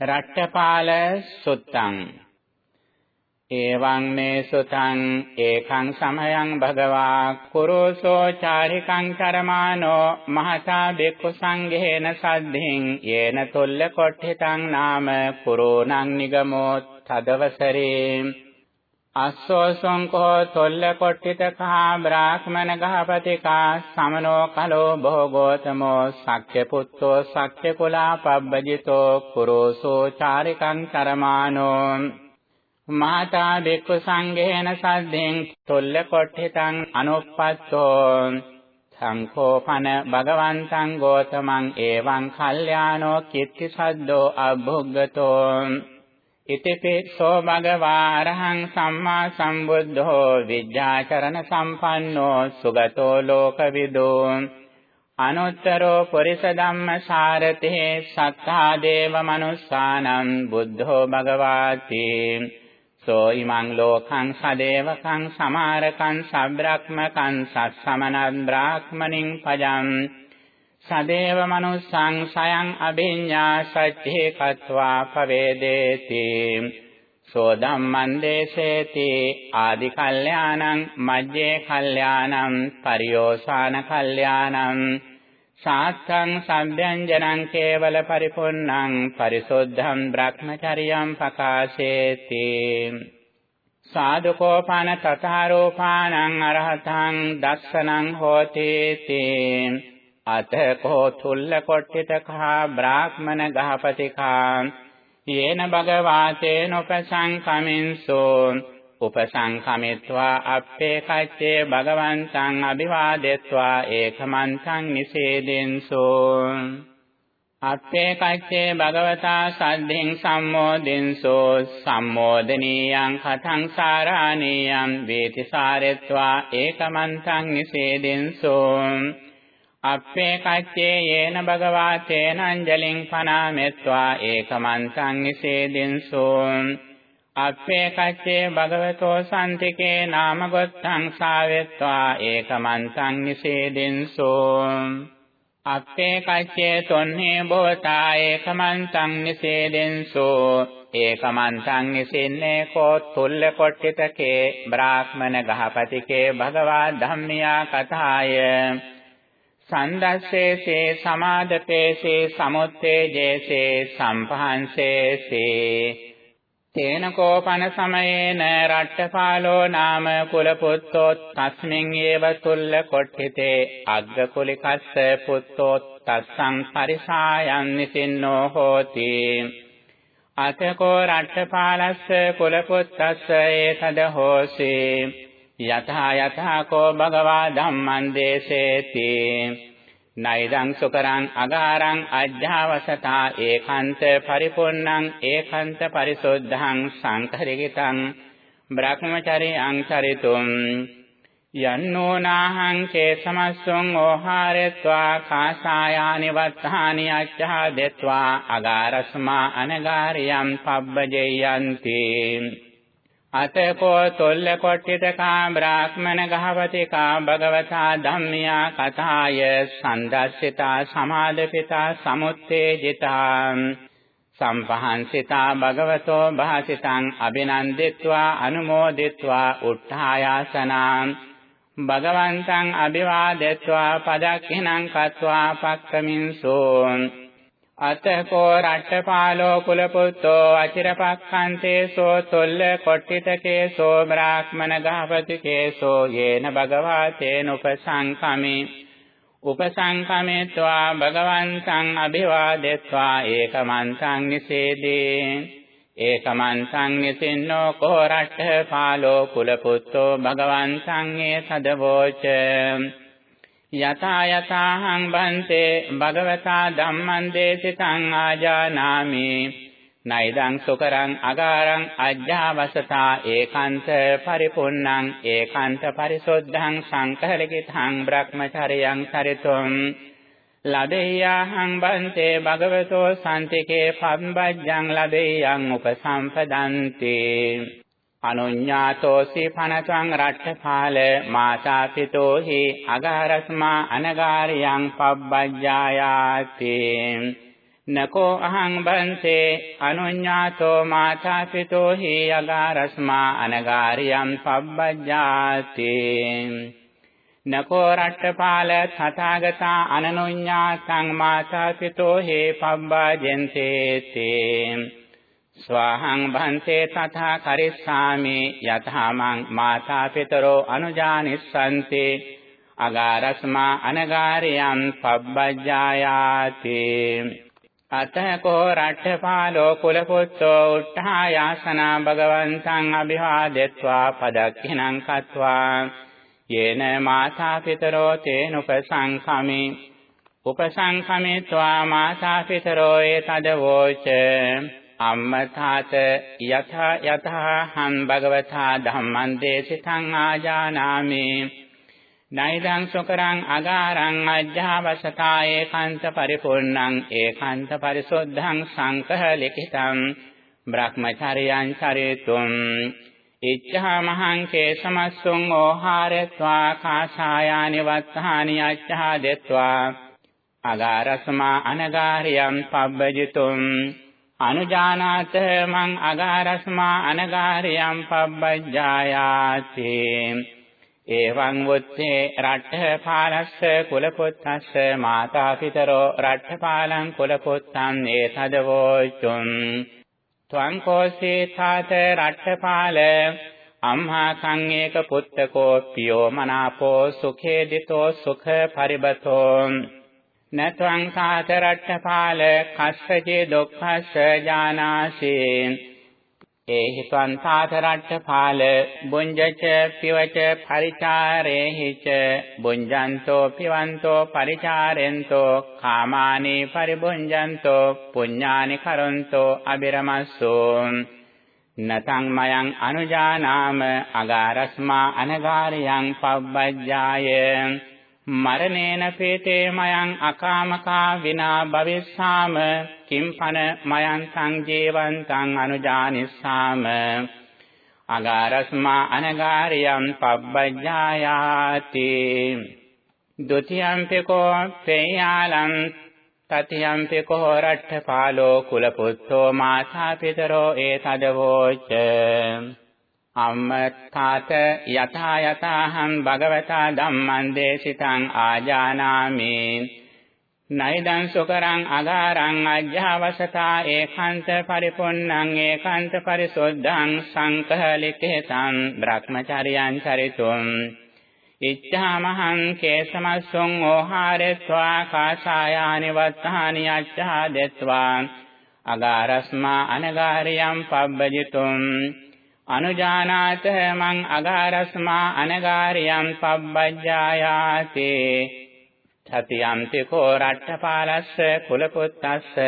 රට්ඨපාල සුත්තං। එවං මේ සුතං ඒකං සමයං භගවා කුරුසෝ චාරිකං චරමානෝ මහතා බෙක්ඛු සංඝේන සද්ධින් යේන තොල්ල කොට්ඨිතං නාම කුරෝණං නිගමෝ තදවසරේ। අස්සෝසංකෝ තොල්ල කොට්ටිතකා බ්‍රාහ්මණ ගහපතිකා සමනෝ කලෝ භෝගෝතමෝ සක්්‍ය පුත්තෝ සක්්‍ය කුලා පබ්බජිතෝ කුරෝසෝ චාරිකං කරමානෝ මාතා බික්ඛු සංඝේන සද්දෙන් තොල්ල කොට්ටිතං අනුප්පත්තෝ සංකෝපන භගවන්තං ගෝතමං එවං කල්යාණෝ කිත්ති සද්දෝ අභුග්ගතෝ ඉතිපිසෝ භගවා අරහං සම්මා සම්බුද්ධෝ විද්‍යාචරණ සම්පන්නෝ සුගතෝ ලෝකවිදෝ අනුත්තරෝ පුරිස ධම්ම සාරතේ සත්තා දේව මනුස්සානම් බුද්ධෝ භගවාති සෝ ඉමං ලෝකං සදේවකං සමාරකං සබ්‍රක්මකං සස්සමනත් බ්‍රාහ්මනින් පජං සදේව මනුස්සං සයං අභිඤ්ඤා සච්චේ කତ୍වා පවේදේති। සෝ ධම්මං දේශේති ආදි කල්යාණං මජ්ජේ කල්යාණං පරියෝසాన කල්යාණං। සාත්තං සම්භ්‍යංජනං කේවල පරිපුන්නං පරිසුද්ධං බ්‍රහ්මචරියං පකාශේති। සාදුකෝපාන තථාරෝපානං අරහතං දස්සනං හෝති තේ අතකෝ තුල්ල කොට්ටිතකා බ්‍රාහ්මන ගහපතිකා. යේන භගවාතේන උපසංකමින්සෝ උපසංකමිත්වා අප්පේ කච්චේ භගවන්තං අභිවාදෙත්වා ඒකමන්තං නිසේදෙන්සෝ. අත්තේ කච්චේ භගවතා සද්ධින් සම්මෝදින්සෝ. සම්මෝදනීයං කතං සාරාණීයං වේති සාරෙත්වා ඒකමන්තං නිසේදෙන්සෝ. අප්පේ කච්චේ යේන භගවා තේනංජලින් පනාමෙත්වා ඒකමන්තං නිසේදින්සෝ අප්පේ කච්චේ භගවතෝ සම්තිකේ නාම ගොත්තං සාවෙත්වා ඒකමන්තං නිසේදින්සෝ අප්පේ කච්චේ තොන්නේ බෝතා ඒකමන්තං නිසේදින්සෝ ඒකමන්තං නිසින්නේ කෝ තුල්ල කොට්ටිතකේ බ්‍රාහ්මන ගහපතිකේ භගවා ධම්මියා කතාය සන්දස්සේසේ සමාදපේසේ සමුත්තේජේසේ සම්පහන්සේසේ. තේන කෝපන සමයේන රට්ඨපාලෝ නාම කුලපුත්තෝ තස්මින් ඒව තුල්ල කොට්ඨිතේ. අග්ග කුලිකස්ස පුත්තෝ තස්සං පරිසායන් නිසින්නෝ හෝති. අතකෝ රට්ඨපාලස්ස කුලපුත්තස්ස ඒතද හෝසී. යතහා යතහා කෝ භගවා ධම්මං දේශේති නයිදං සුකරං අගාරං අජ්ජාවසතා ඒකාන්ත පරිපූර්ණං ඒකාන්ත පරිසුද්ධං සංකරිකිතං බ්‍රහ්මචරියං චරිතුම්. යන්නෝ නාහං කේසමස්සොං ඕහාරෙත්වා කාසායානි වත්තානි අච්ඡා දෙත්වා අගාරස්මා අනගාරියම් පබ්බජෙයන්ති. අතකෝ තොල්ල කොට්ටිතකා බ්‍රාහ්මණ ගහවතිකා භගවතා ධම්මියා කතාය සන්දස්සිතා සමාදපිතා සමුත්තේජිතා සම්පහන්සිතා භගවතෝ භාසිතං අභිනන්දිත්වා අනුමෝදිත්වා උත්ථායාසනා භගවන්තං අභිවාදෙත්වා පදක්ඛිනං කତ୍වා පක්කමින්සෝ අතකෝ රට්ඨපාලෝ කුලපුත්තෝ අචිරපක්ඛන්තේසෝ තොල්ල කොට්ටිතකේසෝ බ්‍රාහ්මන ගහපතිකේසෝ යේන භගවාතේන උපසංකමි. උපසංකමේत्वा භගවන්තං අභිවාදෙත්වා ඒකමන්තං නිසේදී. ඒකමන්තං නිසින්නෝ කෝ රට්ඨපාලෝ කුලපුත්තෝ භගවන්තං ඒ සදවෝච. යතා යතාහං බන්තේ භගවතා ධම්මං දේශිතං ආජානාමි. නයිදං සුකරං අගාරං අජ්ජාවසතා ඒකාන්ත පරිපුන්නං ඒකාන්ත පරිසොද්ධං සංකලකිතං බ්‍රහ්මචර්යං සරිතුම්. ලදෙය්‍යාහං බන්තේ භගවතෝ සම්තිකේ පම්බජ්ජං ලදෙය්‍යං උපසම්පදන්තේ. අනුඤ්ඤාතෝසි පනසං රට්ඨපාල මාතා පිතෝ හි අගාරස්මා අනගාරියං පබ්බජ්ජායාති. නකෝ අහං බන්තේ අනුඤ්ඤාතෝ මාතා පිතෝ හි අගාරස්මා අනගාරියම් පබ්බජ්ජාති. නකෝ රට්ඨපාල තථාගතා අනනුඤ්ඤාතං මාතා පිතෝ හි පබ්බජෙන්තේ තේ ස්වාහං භන්තේ තථා කරිස්සාමි යතමං මාතා පිතරෝ අනුජානිස්සන්ති අගාරස්මා අනගාරයන් පබ්බජ්ජායාති අතකෝ රට්ඨපාලෝ කුලපුත්තෝ උට්ඨායාසනා භගවන්තං අභිවාදෙත්වා පදක්ඛිනං කତ୍වා යේන මාතා පිතරෝ තේනුපසංඛමි උපසංඛමෙත්වා මාතා පිතරෝ ඒතදවෝච අම්මතාත යත යතහ හං භගවතා ධම්මං දේශිතං ආජානාමි. නයිදං සුකරං අගාරං අජ්ජාවසතා ඒකාන්ත පරිපූර්ණං ඒකාන්ත පරිසොද්ධං සංකහ ලිඛිතං බ්‍රහ්මචර්යං චරිතුම්. ඉච්ඡා මහං කේසමස්සුං ඕහාරත්වා කාසායානි වත්තානි අච්ඡා දෙත්වා අගාරස්මා අනගාරියම් පබ්බජිතුම්. අනුජානාත මං අගාරස්මා අනගාරියම් පබ්බජ්ජායාති. එවං වුත්තේ රට්ඨපාලස්ස කුලපුත්තස්ස මාතා පිතරෝ රට්ඨපාලං කුලපුත්තං ඒතදවෝචුම් ත්වං කෝසේ තාත රට්ඨපාල අම්හා සංයේක පුත්තකෝ පියෝ මනාපෝ සුඛේදිතෝ සුඛ පරිබතෝ. නත්වං සාතරට්ඨපාල කස්සචේ දුක්ඛස්ස ජානාසි। ඒහි ත්වං සාතරට්ඨපාල බුඤ්ජච පිවච පරිචාරේහිච බුඤ්ජන්තෝ පිවන්තෝ පරිචාරෙන්තෝ කාමානි පරිබුඤ්ජන්තෝ පුඤ්ඤානි කරොන්තෝ අබිරමස්සෝ। නතං මයං අනුජානාම අගාරස්මා අනගාරියං පබ්බජ්ජාය। මරණේන පේතේ මයං අකාමකා විනා භවිස්සාම කිම්පන මයං සංජීවන්තං අනුජානිස්සාම. අගාරස්මා අනගාරියම් පබ්බජ්ජායාති. ဒ ුතියම්පිකෝ පේයාලං තතියම්පිකෝ රට්ඨපාලෝ කුලපුත්තෝ මාතා පිතරෝ ඒතදවෝච අම්මත්තාත යථා යථාහං භගවතා ධම්මං දේශිතං ආජානාමි. නයිදං සුකරං අගාරං අජ්ජාවසතා ඒකාන්ත පරිපොන්නං ඒකාන්ත පරිසොද්ධං සංකහලිකේතං බ්‍රහ්මචර්යං චරිතුම්. ඉච්ඡාමහං කේසමස්සුං ඕහාරෙත්වා කාසායානි වත්තානි අච්ඡා දෙත්වා අගාරස්මා අනගාරියම් පබ්බජිතුම්. අනුජානාත මං අගාරස්මා අනගාරියම් පබ්බජ්ජායාති. සතියම්ති කෝ රට්ඨපාලස්ස කුලපුත්තස්ස.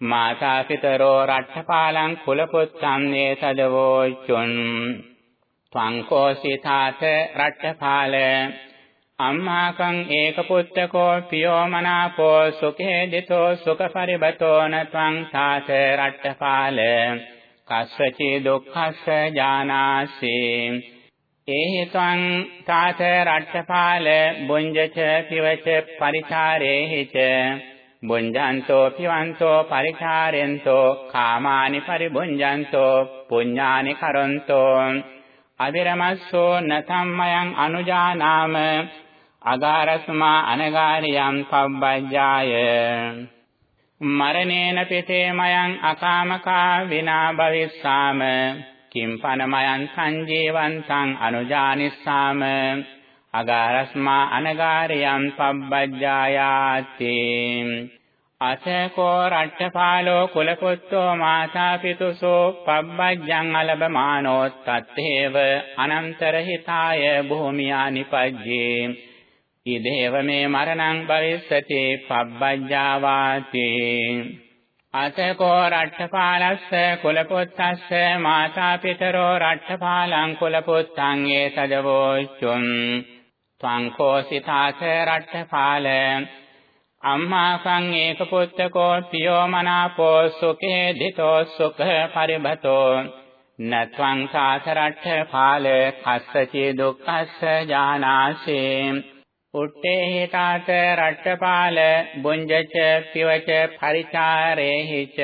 මාතා පිතරෝ රට්ඨපාලං කුලපුත්තං නේතදවෝචුන් ත්වං කෝසිතාත රට්ඨපාල. අම්මාකං ඒක පුත්තකෝ පියෝ මනාපෝ සුඛේ දිතෝ සුඛ පරිබතෝ නත්වං තාත රට්ඨපාල. කස්සචේ දුක්ඛස්ස ජානාසි ඒහි ත්වං තාත රට්ඨපාල බුඤ්ජච පිවච පරිචාරේහිච බුඤ්ජන්තෝ පිවන්තෝ පරිචාරෙන්තෝ කාමානි පරිබුඤ්ජන්තෝ පුඤ්ඤානි කරොන්තෝ අවිරමස්සෝ නතම්මයන් අනුජානාම අගාරස්මා අනගාරියම් පබ්බජ්ජාය මරණේන පිතේ මයං අකාමකා විනා භවිස්සාම කිම්පන මයං සංජීවන්තං අනුජානිස්සාම අගාරස්මා අනගාරියම් පබ්බජ්ජායාති. අසකෝ රට්ඨපාලෝ කුලපුත්තෝ මාතා පිතුසෝ පබ්බජ්ජං අලබමානෝ තත්තේව අනන්තරහිතාය භූමියා නිපජ්ජේ. ඉදේව මේ මරණං භවිස්සති පබ්බජ්ජාවාති. අතකෝ රට්ඨපාලස්ස කුලපුත්තස්ස මාතා පිතරෝ රට්ඨපාලං කුලපුත්තං ඒ සදවෝචුම් ත්වං කෝසිතාස රට්ඨපාල. අම්මා කං ඒක පුත්තකෝ පියෝ මනාපෝ සුඛේ දිතෝ සුඛ පරිබතෝ නත්වං සාස රට්ඨපාල කස්සචේ දුක්ඛස්ස ජානාසේ. උත්තේ හිතාත රට්ඨපාල බුඤ්ජච පිවච පරිචාරේහිච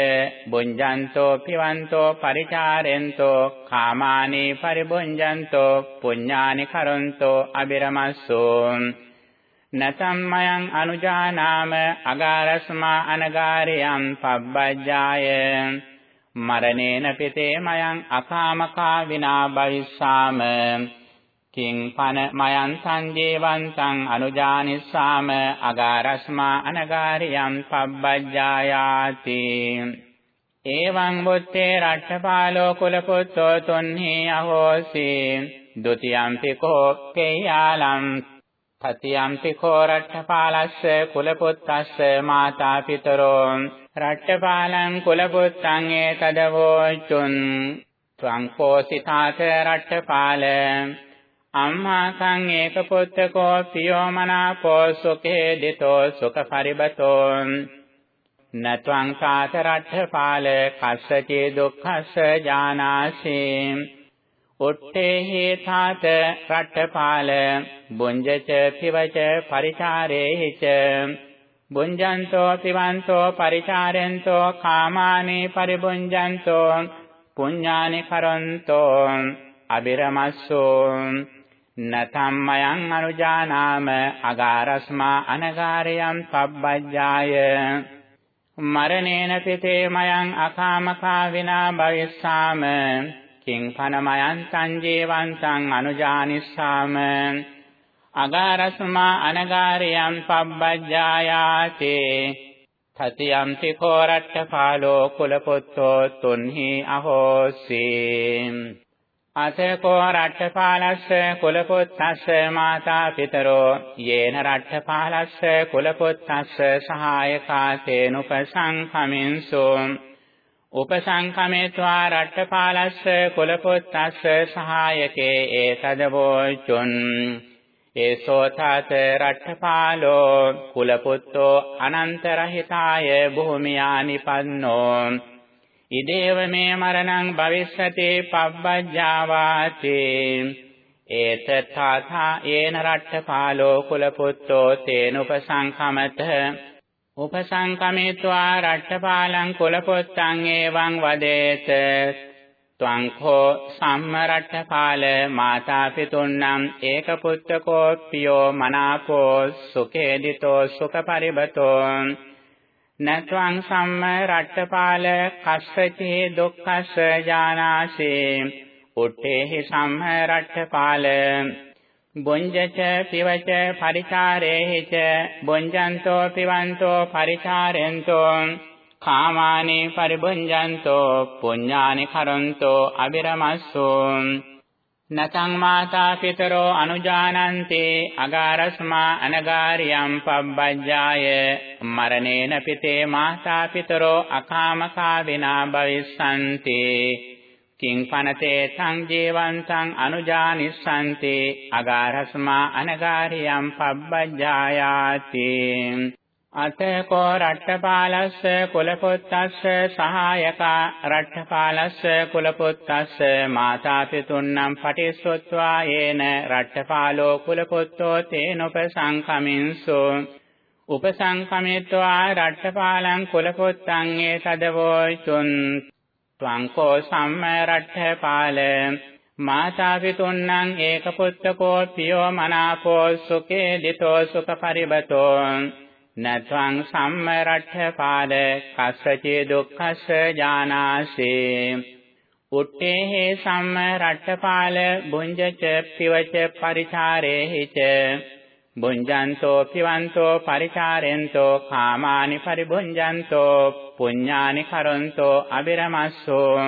බුඤ්ජන්තෝ පිවන්තෝ පරිචාරෙන්තෝ කාමානි පරිබුඤ්ජන්තෝ පුඤ්ඤානි කරොන්තෝ අබිරමස්සෝ. නතම්මයන් අනුජානාම අගාරස්මා අනගාරියම් පබ්බජ්ජාය. මරණේන පිතේ මයන් අකාමකා විනා භවිස්සාම කිං පන මයන් සංජීවන්තං අනුජානිස්සාම අගාරස්මා අනගාරියම් පබ්බජ්ජායාති. එවං බුත්තේ රට්ඨපාලෝ කුලපුත්තෝ තුන්හි අහෝසි. ဒ ුතියම්පි කෝ කේයාලම් තතියම්පි කෝ රට්ඨපාලස්ස කුලපුත්තස්ස මාතා පිතරෝ. රට්ඨපාලං කුලපුත්තං ඒතදවෝචුන් ත්වං කෝසිතාත රට්ඨපාල අම්මා සං ඒක පුත්තකෝ පියෝ මනාපෝ සුඛේ දිතෝ සුඛ පරිබතෝ නත්වං කාත රට්ඨපාල කස්සචේ දුක්ඛස්ස ජානාසී උත්තේ හේතාත රට්ඨපාල බුඤ්ජච පිවච පරිචාරේහිච බුඤ්ජන්තෝ පිවන්තෝ පරිචාරෙන්තෝ කාමානි පරිබුඤ්ජන්තෝ පුඤ්ඤානි කරන්තෝ අබිරමස්සෝ නතම්මයන් අනුජානාම අගාරස්මා අනගාරයම් පබ්බජ්ජාය. මරණේන පිතේ මයන් අකාමකා විනා භවිස්සාම. කිං පනමයන් සංජීවන්තං අනුජානිස්සාම. අගාරස්මා අනගාරයම් පබ්බජ්ජායාතේ තතියම් තිකෝරට්ඨ පාලෝ කුලපුත්තෝ තුන්හි අහෝසී. අතකෝ රට්ඨපාලස්ස කුලපුත්තස්ස මාතා පිතරෝ යේන රට්ඨපාලස්ස කුලපුත්තස්ස සහායකා තේනුපසංඛමින්සු. උපසංඛමේत्वा රට්ඨපාලස්ස කුලපුත්තස්ස සහායකේ ඒතදවෝචුන් ඒසෝතාත රට්ඨපාලෝ කුලපුත්තෝ අනන්තරහිතාය භූමියානිපන්නෝ ඉදේව මේ මරණං භවිස්සති පබ්බජ්ජාවාති. ඒතථාථා යේන රට්ඨපාලෝ කුලපුත්තෝ තේන උපසංකමත. උපසංකමේत्वा රට්ඨපාලං කුලපුත්තං එවං වදේත. ත්වං කෝ සම්මරට්ඨපාල මාතා පිතුන්නම් ඒක පුත්තකෝ පියෝ මනාපෝ සුඛේදිතෝ සුඛ පරිබතෝ. නත්වං සම්ම රට්ඨපාල කස්සචේ දුක්ඛස්ස ජානාසේ උත්තේහි සම්ම රට්ඨපාල බුඤ්ජච පිවච පරිචාරේහිච බුඤ්ජන්තෝ පිවන්තෝ පරිචාරෙන්තෝ කාමානි පරිබුඤ්ජන්තෝ පුඤ්ඤානි කරන්තෝ අබිරමස්සෝ නතං මාතා පිතරෝ අනුජානන්ති අගාරස්මා අනගාරියම් පබ්බජ්ජාය මරණේන පිතේ මාතා පිතරෝ අකාමකා විනා භවිස්සanti කිං පනතේ සංජීවන්තං අනුජානිස්සanti අගාරස්මා අනගාරියම් පබ්බජ්ජායාති. අතකෝ රට්ඨපාලස්ස කුලපුත්තස්ස සහායකා රට්ඨපාලස්ස කුලපුත්තස්ස මාතාපිතුන්නම් පටිස්සොත්වා යේන රට්ඨපාලෝ කුලපුත්තෝ තේනොපසංකමින්සු උපසංකමිත්වා රට්ඨපාලං කුලපුත්තං ඒ තදවෝචුන් ත්වංකෝ සම්ම රට්ඨපාල. මාතාපිතුන්නම් ඒකපුත්තකෝ පියෝ මනාපෝ සුඛේ දිතෝ සුඛ පරිබතෝ. නත්වං සම්මරට්ඨපාද කස්සචේ දුක්ඛස්ස ජානාසේ. උත්තේහි සම්මරට්ඨපාල බුඤ්ජච පිවච පරිචාරේහිච බුඤ්ජන්තෝ පිවන්තෝ පරිචාරෙන්තෝ කාමානි පරිබුඤ්ජන්තෝ පුඤ්ඤානි කරොන්තෝ අබිරමස්සෝ.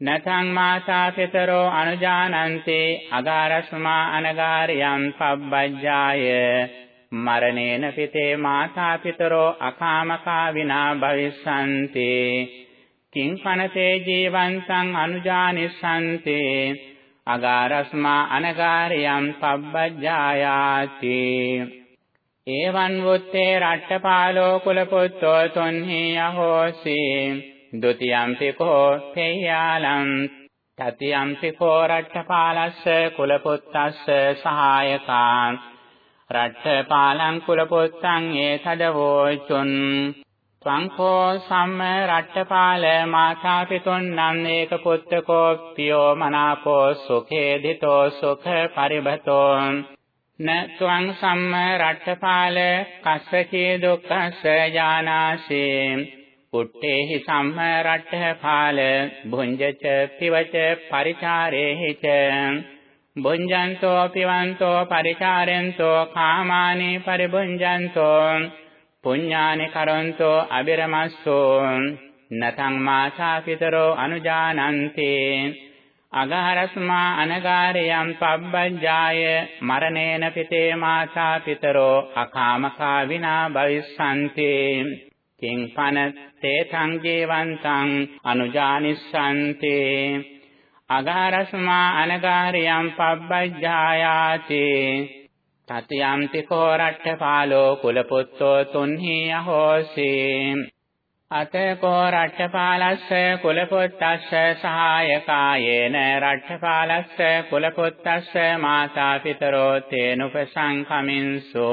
නතං මාතා පිතරෝ අනුජානන්ති අගාරස්මා අනගාරියම් පබ්බජ්ජාය. මරණේන පිතේ මාතා පිතරෝ අකාමකා විනා භවිස්සanti කිං පනතේ ජීවන්තං අනුජානිස්සanti අගාරස්මා අනගාරියම් පබ්බජ්ජායාති. ඒවං වුත්තේ රට්ඨපාලෝ කුලපුත්තෝ තොන්හි අහෝසි ဒ ුතියම්පි කෝ තේයාලං තතියම්පි කෝ රට්ඨපාලස්ස කුලපුත්තස්ස සහායකාං. රට්ඨපාලං කුලපුත්තං ඒතදවෝචුන්. සංඛෝ සම්ම රට්ඨපාල මාතා පිතුන්නම් ඒක පුත්තකෝ පියෝ මනාපෝ සුඛේදිතෝ සුඛ පරිබතෝ න ත්වං සම්ම රට්ඨපාල කස්සචේ දුක්ඛස්ස ඥානාසේ උත්තේහි සම්ම රට්ඨපාල භුඤ්ජච පිවච පරිචාරේහි ච. භුඤ්ජන්තෝ පිවන්තෝ පරිචාරෙන්තෝ කාමානි පරිභුඤ්ජන්තෝ පුඤ්ඤානි කරොන්තෝ අබිරමස්සෝ නතං මාසා පිතරෝ අනුජානන්ති අගහරස්මා අනගාරයම් පබ්බජ්ජාය මරණේන පිතේ මාතා පිතරෝ අකාමකා විනා භවිස්සanti කිං පන තේතං ජීවන්තං අනුජානිස්සanti අගහරස්මා අනගාරයම් පබ්බජ්ජායාති තතියම්ති කෝරට්ඨ පාලෝ කුලපුත්තෝ තුන්හි අහෝසි අතකෝ රට්ඨපාලස්ස කුලපුත්තස්ස සහායකායේන රට්ඨපාලස්ස කුලපුත්තස්ස මාතා පිතරෝ තේනුපසංකමින්සු.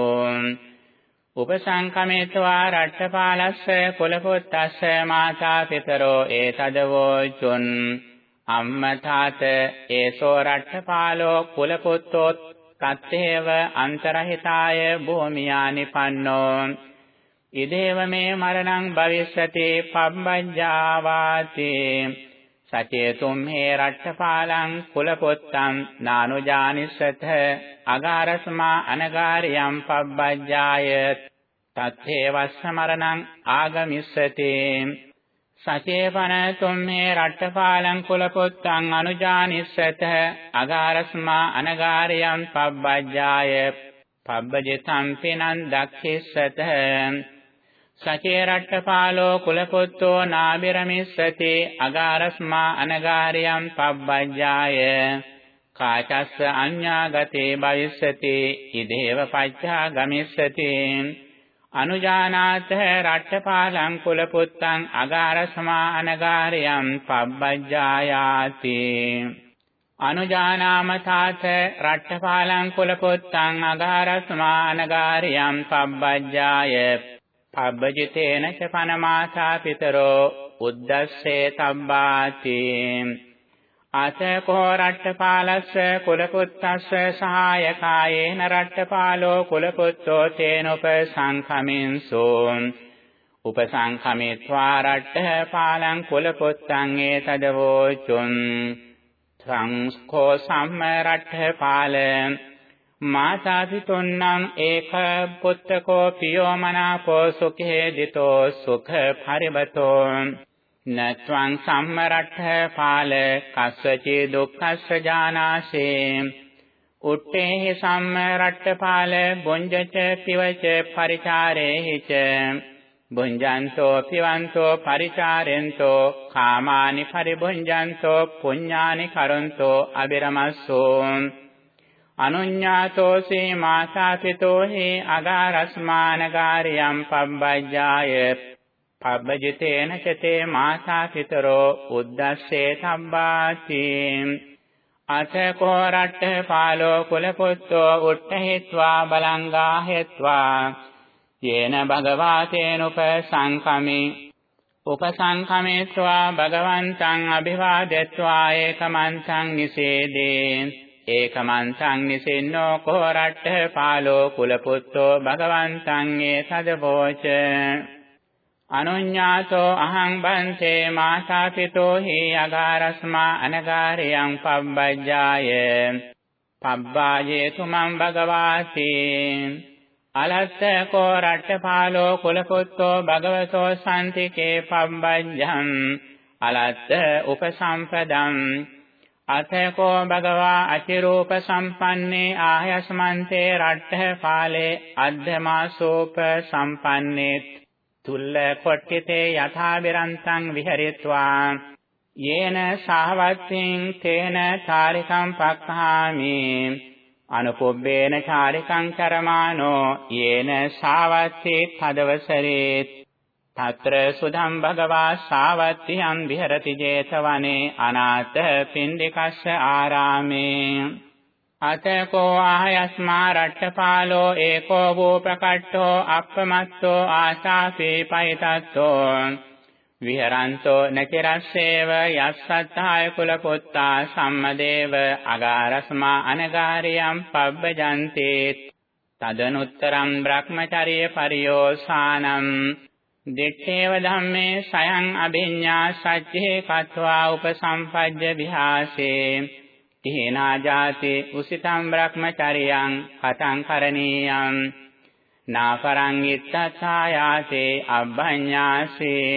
උපසංකමේत्वा රට්ඨපාලස්ස කුලපුත්තස්ස මාතා පිතරෝ ඒතදවෝචුන් අම්මතාත ඒසෝ රට්ඨපාලෝ කුලපුත්තෝ තත්තේව අන්තරහිතාය භූමියානි පන්නෝ ඉදේව මේ මරණං භවිස්සති පබ්බජ්ජාවාති. සචේතුම් හේ රට්ඨපාලං කුලපොත්තං නානුජානිස්සත අගාරස්මා අනගාරියම් පබ්බජ්ජාය තත්තේ වස්ස මරණං ආගමිස්සති. සචේපන තුම්මේ රට්ඨපාලං කුලපොත්තං අනුජානිස්සත අගාරස්මා අනගාරියම් පබ්බජ්ජාය පබ්බජිතං පිනං දක්ඛිස්සත සචේ රට්ඨපාලෝ කුලපොත්තෝ නාබිරමිස්සති අගාරස්මා අනගාරියම් පබ්බජ්ජාය කාචස්ස අඤ්ඤාගතේ භවිස්සති ඉදේව පච්චා ගමිස්සති අනුජානාත රට්ඨපාලං කුලපුත්තං අගාරසමා අනගාරයම් පබ්බජ්ජායාති. අනුජානාමතාත රට්ඨපාලං කුලපුත්තං අගාරසමා අනගාරයම් පබ්බජ්ජාය. පබ්බජිතේන ච පනමාසා පිතරෝ උද්දස්සේ තබ්බාති. අසකෝ රට්ඨපාලස්ස කුලපුත්තස්ස සහායකායේන රට්ඨපාලෝ කුලපුත්තෝ තේනොප සංඛමින්සු උපසංඛමිත්වා රට්ඨපාලං කුලපුත්තං ඒතදවෝචුන් සංඛෝ සම්ම රට්ඨපාල. මාතාපිතුන්නම් ඒක පුත්තකෝ පියෝ මනාපෝ සුඛේ දිතෝ සුඛ පරිබතෝ නත්වං සම්මරට්ඨ පාල කස්සචි දුක්ඛස්ස ජානාසේ. උත්තේහි සම්මරට්ඨ පාල බොංජච පිවච පරිචාරේහි ච. බුඤ්ජන්තෝ පිවන්තෝ පරිචාරෙන්තෝ කාමානි පරිබුඤ්ජන්තෝ පුඤ්ඤානි කරොන්තෝ අබිරමස්සෝ. අනුඤ්ඤාතෝ සී මාසාපිතෝ හි අගාරස්මානගාරියම් පබ්බජ්ජාය පබ්බජිතේන චතේ මාසා පිතරෝ උද්දස්සේ සම්බාති අතකෝ රට්ඨ පාලෝ කුලපුත්තෝ උට්ඨහිත්වා බලංගා හෙත්වා। යේන භගවාතේනුප සංකමි। උපසංකමේत्वा භගවන්තං අභිවාදෙත්වා ඒකමන්තං නිසේදේ। ඒකමන්තං නිසින්නෝ කෝ රට්ඨ පාලෝ කුලපුත්තෝ භගවන්තං ඒ සදවෝච। අනුඤ්ඤාතෝ අහං බන්තේ මාසාපිතෝ හි අගාරස්මා අනගාරියං පබ්බජ්ජාය පබ්බායේ තුමන් භගවාති අලස්ස කෝ රට්ඨපාලෝ කුලපුත්තෝ භගවතෝ සම්තිකේ පබ්බජ්ජං අලස්ස උපසම්පදං අතකෝ භගවා අචිරූප සම්පන්නේ ආයස්මන්තේ රට්ඨපාලේ අද්ධමාසෝප සම්පන්නේ තුල්ල කොට්ටිතේ යථා විරන්තං විහෙරිත්වා. යේන සහවත්තින් තේන චාරිකං පක්ඛාමි. අනුපොබ්බේන චාරිකං කරමානෝ යේන සාවත්ති තදවසරේ తත්‍ර සුධම් භගවා සාවත්තියං විහෙරති 제තවනේ අනාථ පින්ඩිකස්ස ආරාමේ. අතකෝ ආයස්මා රට්ඨපාලෝ ඒකෝ භූපකට්ඨෝ අප්පමත්තෝ ආශාපේ පයිතත්තෝ විහරන්තෝ නචරස්සේව යස්සත්තාය කුල පුත්තා සම්මදේව අගාරස්මා අනගාරියම් පබ්බජන්තේ තදනුත්තරම් බ්‍රහ්මචර්ය පරියෝසානම් දිත්තේව ධම්මේ සයං අභිඤ්ඤා සච්චේ කତ୍වා උපසම්පජ්ජ විහාසේ තීනා ජාති උසිතම් බ්‍රහ්මචර්යං හතං කරණීයං නාපරං ඉත්තඡායාසේ අබ්බඤ්ඤාසේ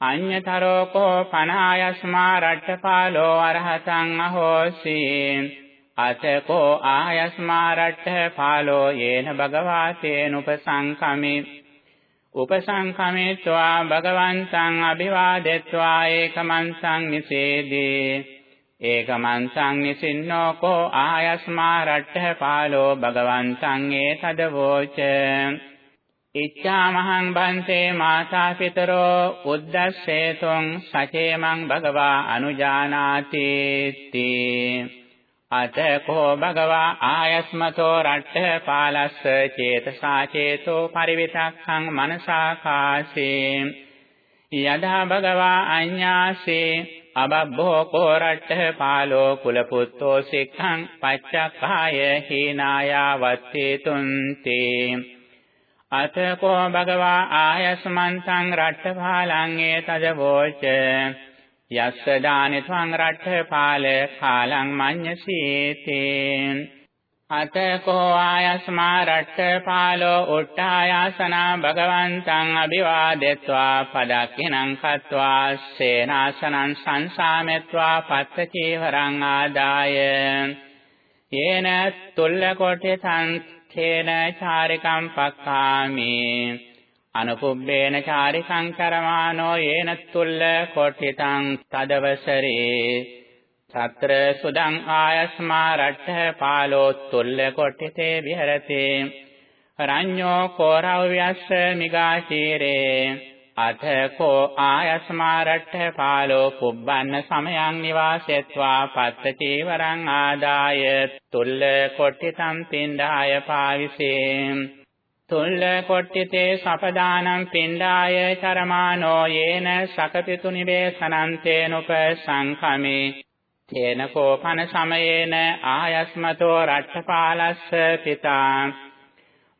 අඤ්ඤතරෝ කෝ පනායස්මා රට්ඨපාලෝ අරහතං අහෝසි අතකෝ ආයස්මා රට්ඨපාලෝ යේන භගවාතේන උපසංකමි උපසංකමේत्वा භගවන්තං අභිවාදෙත්වා ඒකමන්සං නිසේදී ඒකමන්සං නිසින්නෝ කෝ ආයස්මා රට්ඨපාලෝ භගවන්තං ඒතදවෝච ඉච්ඡාමහං බන්තේ මාතා පිතරෝ උද්දස්සේතුං සචේමං භගවා අනුජානාති තී. අතකෝ භගවා ආයස්මතෝ රට්ඨ පාලස්ස චේතසා චේතෝ පරිවිතක්ඛං මනසා කාසේ යදා භගවා අඤ්ඤාසේ අබබ්බෝ කෝ රට්ඨ පාලෝ කුලපුත්තෝ සික්ඛං පච්චක්ඛාය හීනායා වත්තේතුන් තේ අතකෝ භගවා ආයස්මන්තං රට්ඨපාලං ඒතදවෝච යස්ස දානි ත්වං රට්ඨපාල කාලං මඤ්ඤසීතේ. අතකෝ ආයස්මා රට්ඨපාලෝ උට්ඨායාසනා භගවන්තං අභිවාදෙත්වා පදක්ඛිනං කତ୍වා සේනාසනං සංසාමෙත්වා පත්ත චීවරං ආදාය. යේන තුල්ල කොටේ තේන චාරිකම් පක්ඛාමි. අනුපුබ්බේන චාරිකං කරමානෝ යේන තුල්ල කොට්ඨිතං තදවසරේ. සත්‍ර සුදං ආයස්මා රට්ඨ පාලෝ තුල්ල කොට්ඨිතේ විහෙරතේ. රඤ්ඤෝ කෝරව්‍යස්ස මිගාචීරේ. අත කෝ ආයස්මා රට්ඨ පාලෝ පුබ්බන්න සමයං නිවාසෙත්වා පත්ත චීවරං ආදාය. තුල්ල කොට්ටිතම් පින්ඩාය පාවිසේ තුල්ල කොට්ටිතේ සපදානම් පින්ඩාය චරමානෝ යේන සකපිතු නිවේසනන්තේනුප සංඛමේ තේන කෝපන සමයේන ආයස්මතෝ රට්ඨපාලස්ස පිතා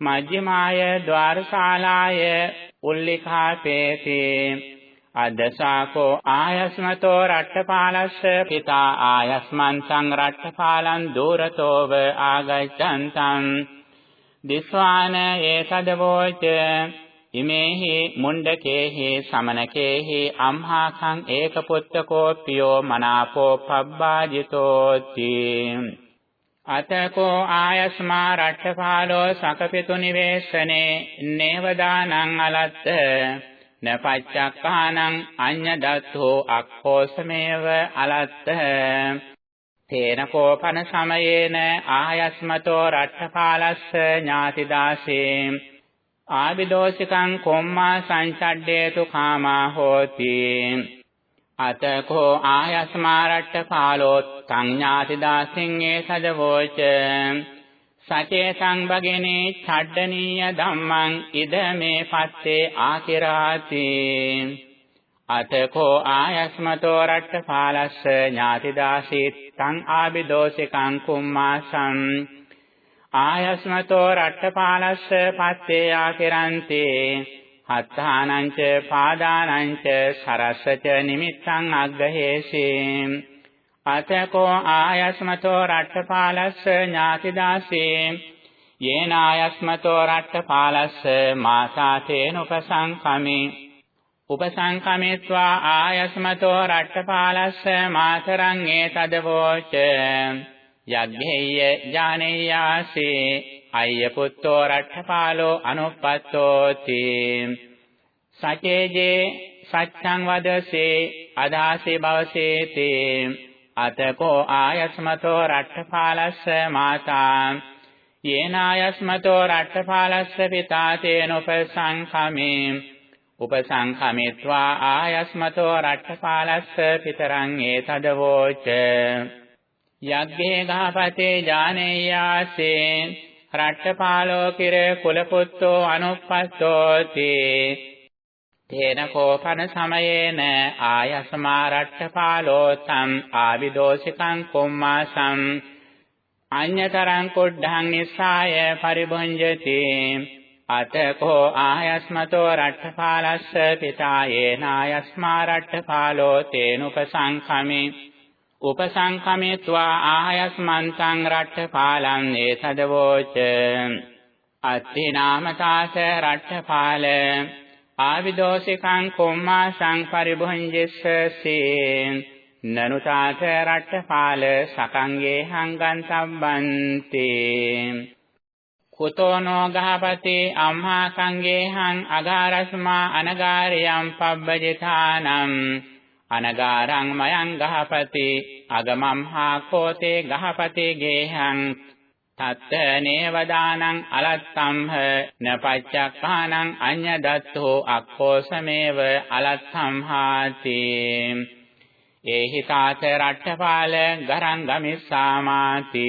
මජ්ක්‍ධිමාය ద్వාරශාලාය උල්ලිඛාපේති. අදසාකෝ ආයස්මතෝ රට්ඨපාලස්ස පිතා ආයස්මන්තං රට්ඨපාලං දූරතෝව ආගච්ඡන්තං. දිස්වාන ඒතදවෝච ඉමේහි මුණ්ඩකේහි සමනකේහි අම්හාඛං ඒකපුත්තකෝ පියෝ මනාපෝ පබ්බාජිතෝති. අතකෝ ආයස්මා රට්ඨපාලෝ සකපිතු නිවේශනේ නේවදානං අලත්ත. නපච්චක්ඛානං අඤ්ඤදත්තෝ අක්ඛෝසමේව අලත්ත. තේන කෝපන සමයේන ආයස්මතෝ රට්ඨපාලස්ස ඥාතිදාසේ. ආවිදෝසිකං කොම්මා සංචඩ්ඩේතු කාමා හෝති. අතකෝ ආයස්මාරට්ඨ පාලෝ සංඥාති දාසින්නේ සදවෝච. සචේ සංභගිනේ ඡඩ්ඩනීය ධම්මං ඉද මේ පත්තේ ආකිරාති. අතකෝ ආයස්මතෝ රට්ඨ පාලස්ස ඥාති දාසී තං ආබිදෝසිකං කුම්මාසං. ආයස්මතෝ රට්ඨ පාලස්ස පත්තේ ආකිරන්තේ අත්තානං ච පාදානං ච සරස්සච නිමිත්තං අග්ගහේසී. අතකෝ ආයස්මතෝ රට්ඨපාලස්ස ඥාතිදාසේ. යේන ආයස්මතෝ රට්ඨපාලස්ස මාසාතේන උපසංකමි උපසංකමෙත්වා ආයස්මතෝ රට්ඨපාලස්ස මාතරං ඒතදවෝච. යග්ගේය ඥානෙය්‍යාසේ අය්‍ය පුත්තෝ රට්ඨපාලෝ අනුප්පත්තෝති. සචේජේ සච්ඡං වදසේ අදාසේ භවසේති. අතකෝ ආයස්මතෝ රට්ඨපාලස්ස මාතා. යේනායස්මතෝ රට්ඨපාලස්ස පිතා තේන උපසංඛමේ උපසංඛමෙත්වා ආයස්මතෝ රට්ඨපාලස්ස පිතරං ඒතදවෝච යග්ගේ ගහපතේ ඥානේයාසේ රට්ඨපාලෝ කිර කුලපුත්තෝ අනුප්පස්සෝති. තේන කෝපන සමයේන ආයස්මා රට්ඨපාලෝ තම් ආවිදෝසිකං කුම්මාසං. අඤ්‍යතරං කුඩ්ඩං නිස්සාය පරිභුංජති. අතකෝ ආයස්මතෝ රට්ඨපාලස්ස පිතායේන ආයස්මා රට්ඨපාලෝ තේනුපසංඛමි. උපසංඛමිත්වා ආයස්මන්තං රට්ඨපාලං ඒතදවෝච। අත්තිනාමතාස රට්ඨපාල। ආවිදෝසිකං කුම්මාසං පරිභුංජස්සසේ නනුතාත රට්ඨපාල සකංගේ හංගන්තබ්බන්ති කුතෝනෝ ගහපති අම්හා සංගේහං අගාරස්මා අනගාරියම් පබ්බජිතානම්। අනගාරං මයං ගහපති අගමම් හා කෝතේ ගහපති ගේහං. තත්ත නේවදානං අලත්තම්හ නපච්චක්ඛානං අඤ්ඤදත්තෝ අක්ඛෝසමේව අලත්තම්හාති. ඒහි තාත රට්ඨපාල ගරං ගමිස්සාමාති.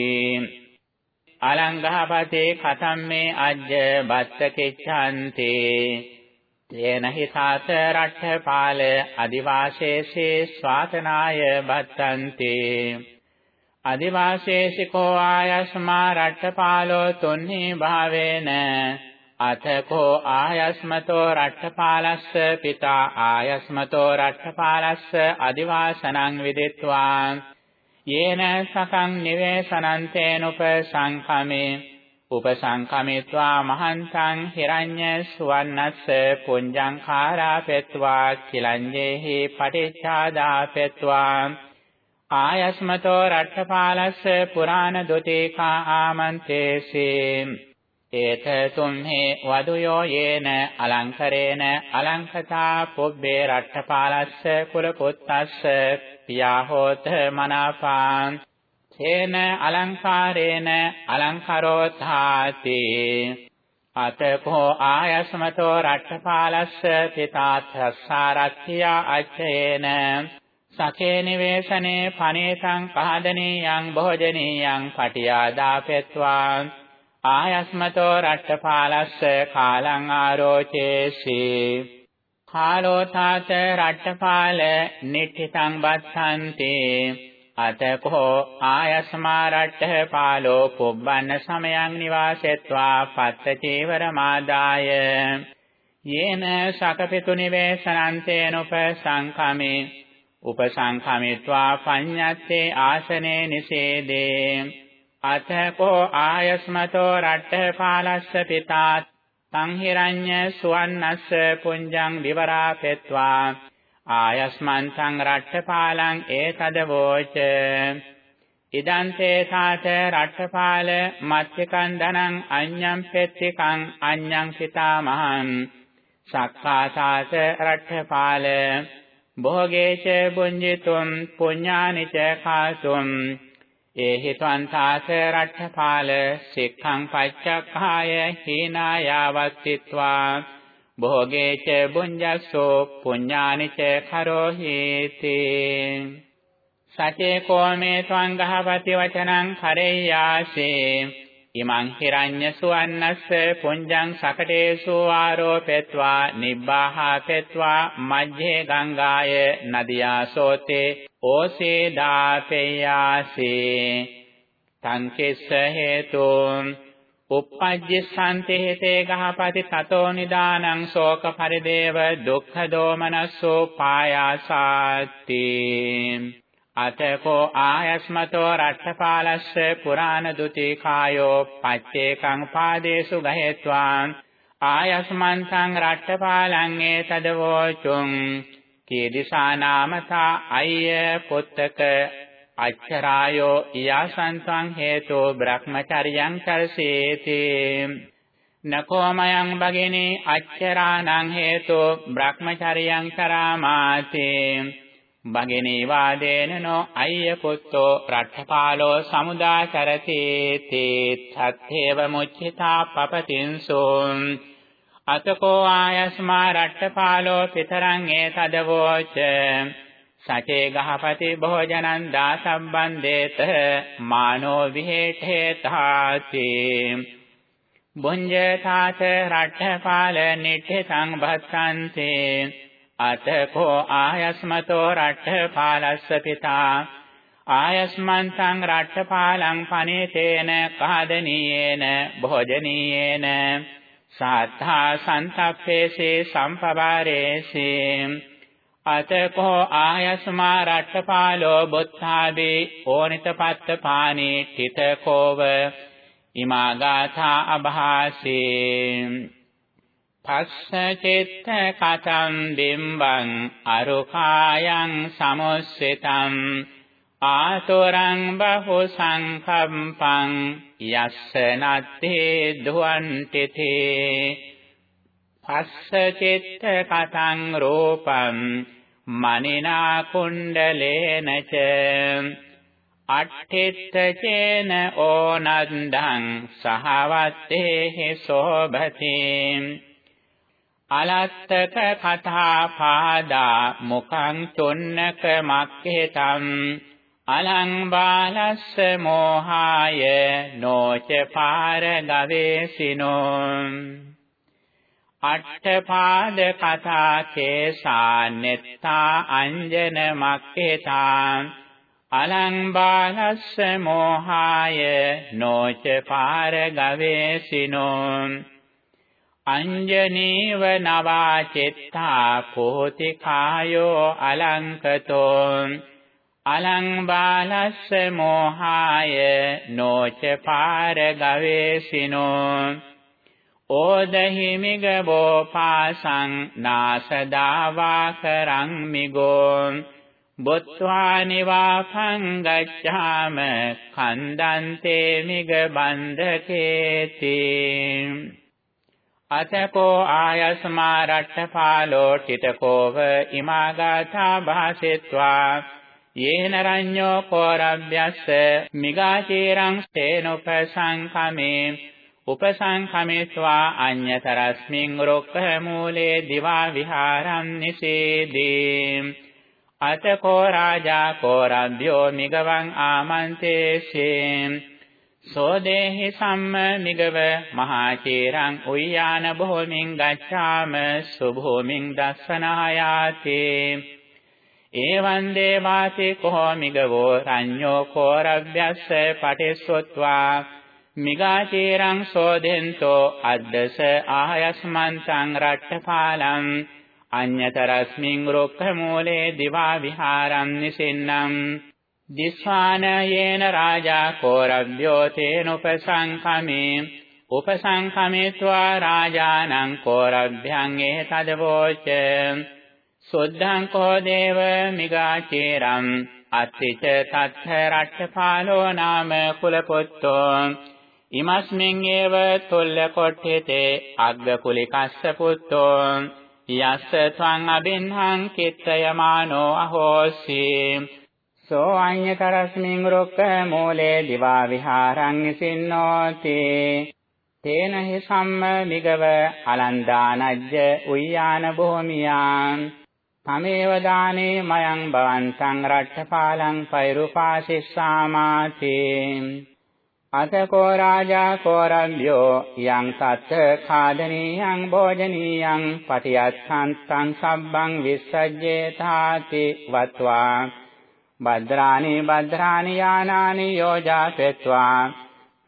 අලංඝාපතේ කතම්මේ අජ්ජ බත්ත කෙච්ඡන්තේ. තේන හිතාත රට්ඨපාල අදිවාශේෂේ ස්වාතනාය බත්තන්තේ. අදිවාශේෂිකෝ ආයස්මා රට්ඨපාලෝ තුන්හි භාවේන. අතකෝ ආයස්මතෝ රට්ඨපාලස්ස පිතා ආයස්මතෝ රට්ඨපාලස්ස අදිවාසනං විදිත්වා. යේන සකං නිවේසනන්තේනුප සංඛමේ උපසංඛමිත්වා මහන්තං හිරඤ්ඤ සුවන්නස්ස පුඤ්ජං khාරාපෙත්වා කිලඤ්ඤේහි පටිච්ඡාදාපෙත්වා ආයස්මතෝ රට්ඨපාලස්ස පුරාණ දුතේකා ආමන්තේසේ ඒත තුම්හි වදුයෝ යේන අලංකරේන අලංකතා පුබ්බේ රට්ඨපාලස්ස කුලපුත්තස්ස පියා හෝත මනාපාන් තේන අලංකාරේන අලංකරෝතාති අතකෝ ආයස්මතෝ රට්ඨපාලස්ස පිතාත්සාරත්ත්‍ය අච්චේන සකේ නිවේශනේ පනේසං පහදනීයං භෝජනීයං පටියාදාපෙත්වා. ආයස්මතෝ රට්ඨපාලස්ස කාලං ආරෝචේසි. කාලෝතාත රට්ඨපාල නිට්ඨිතං බස්සන්ති අතකෝ ආයස්මා රට්ඨපාලෝ පුබ්බන්න සමයං නිවාසෙත්වා පත්ත චීවර මාදාය. යේන සකපිතු නිවේසනන්තේනුප සංඛමේ උපසංඛමිත්වා පඤ්ඤත්තේ ආසනේ නිසේදේ. අතකෝ ආයස්මතෝ රට්ඨපාලස්ස පිතා සංහිරඤ්ඤ සුවන්නස්ස පුඤ්ජං විවරාපෙත්වා ආයස්මන්තං රට්ඨපාලං ඒතදවෝච। ඉදං තේසාත Ratthapala මත්තිකං ධනං අඤ්ඤං පෙත්තිකං අඤ්ඤං සිතාමහං। සක්කාසාස Ratthapala භෝගේච බුඤ්ජිතුම් පුඤ්ඤානිච කාසුම්। ඒහි ත්වන්තාස Ratthapala සික්ඛං පච්චක්ඛාය හීනායවස්තිත්වා භෝගේච බුඤ්ජස්සෝ පුඤ්ඤානිච කරෝහීති। සචේ කෝමේ ත්වං ගහපති වචනං කරෙය්‍යාසේ। ඉමං හිරඤ්ඤ සුවන්නස්ස පුඤ්ජං සකටේසු ආරෝපෙත්වා නිබ්බාහපෙත්වා මජ්ජේ ගංගාය නදියාසෝතේ ඕසේ දාපේයාසේ තංකෙස්ස හේතුං uppajjissanti hite gahapati tato nidanang soka parideva dukkha domanassu payasati අතකෝ ආයස්මතෝ රට්ඨපාලස්ස පුරාණ දුති කායෝ පච්චේකං පාදේසු ගහෙත්වා ආයස්මන්තං රට්ඨපාලං ඒතදවෝචුං. කීදිසානාමතා අය්‍ය පුත්තක අච්චරායෝ යාසන්තං හේතෝ බ්‍රහ්මචර්යං චරසේති නකෝමයං බගිනේ අච්චරාණං හේතෝ බ්‍රහ්මචර්යං කරාමාතේ. භගිනී වාදේන නෝ අය්‍ය පුත්තෝ රට්ඨපාලෝ සමුදාචරති තේ තත්තේව මුච්චිතා පපතින්සෝ අතකෝ ආයස්මා රට්ඨපාලෝ පිතරං ඒ තදවෝච සචේ ගහපති භෝජනං දාසබ්බන්දේත මානෝ විහෙඨේතාති බුඤ්ජතාත රට්ඨපාල නිට්ඨ සංභත්තන්තේ අතකෝ ආයස්මතෝ රට්ඨපාලස්ස පිතා. ආයස්මන්තං රට්ඨපාලං පනේතේන කාදනීයේන භෝජනීයේන. සාත්තා සන්තප්පේසේ සම්පවාරේසේ. අතකෝ ආයස්මා රට්ඨපාලෝ බුද්ධාදී ඕනිතපත්ත පානී තිතකෝව ඉමා ගාථා අභාසේ. පස්ස චිත්ත කතම් බිම්බං අරුකායන් සමුස්සිතං ආතොරං බහු සංකම්පං යස්ස නත්තේ දුවන්ති තේ පස්ස චිත්ත කතං රූපං මනිනා කුණ්ඩලේන ච අට්ඨිත්ත චේන ඕනන්දං සහවත්තේ සෝභති අලත්තක කතා පාදා මුඛං තුන්නක මක්ඛේතං අලං බාලස්ස මෝහාය නොච පාර ගවේසිනෝ අට්ඨපාද කතා කේසා නෙත්තා අංජන මක්ඛේතා අලං බාලස්ස මෝහාය නොච පාර ගවේසිනෝ අංජනීව නවා චිත්තා පෝති කායෝ අලංකතෝ අලං බාලස්ස මෝහාය නොච පාර ගවේසිනෝ ඕදහි මිගබෝ පාසං නාසදාවා කරං මිගෝ බොත්වා නිවාපං ගච්ඡාම කන්දන්තේ මිග බන්ධකේති අතකෝ ආයස්මා රට්ඨපාලෝ ටිතකෝව ඉමාගාථා භාසෙත්වා යේන රඤ්ඤෝ කෝරබ්බ්‍යස්ස මිගාචීරං තේනොපසංඛමේ උපසංඛමේत्वा අඤ්‍යතරස්මින් රොක්ඛ මූලේ දිවා විහාරං නිසේදී අතකෝ රාජා කෝ රද්‍යෝ මිගවං ආමන්තේසේ සෝදේහි සම්ම මිගව මහාචේරං උය්‍යාන භෝමින් ගච්ඡාම සුභෝමින් දස්සනායාතේ. ඒවං දේවාසේ කෝ මිගවෝ රඤ්ඤෝ කෝ රබ්බ්‍යස්ස පටිස්සොත්වා මිගාචීරං සෝදෙන්තෝ අද්දස ආයස්මන්තං රට්ඨපාලං අඤ්‍යතරස්මින් රොක්ඛ මූලේ දිවා විහාරං නිසින්නම් දිස්වාන යේන රාජා කෝරබ්බ්‍යෝ තේනුපසංඛමේ උපසංඛමේत्वा රාජානං කෝරබ්භ්‍යං ඒතදවෝච සොද්ධං කෝ දේව මිගාචේරම් අත්තිච තත්ථ රට්ඨපාලෝ නාම කුලපුත්තෝ ඉමස්මින් ඒව තොල්ල කොට්ඨේතේ අග්ග කුලිකස්ස පුත්තෝ යස්ස ත්වං අබින්හං කිත්තයමානෝ අහෝසි. සෝ අඤ්‍යතරස්මින් රොක්ක මූලේ දිවා විහාරං නිසින්නෝති තේන හි සම්ම මිගව අලන්දානජ්ජ උయ్యాන භූමියාන් තමේව දානේ මයං භවන්තං රට්ඨපාලං පෛරුපාසිස්සාමාති. අතකෝ රාජා කෝරල්‍යෝ යං තත් ખાදනීයං භෝජනීයං පටියත්සන්තං සබ්බං විස්සජ්ජේතාති වත්වා භද්‍රානි භද්‍රානි යානානි යෝජාපෙත්වා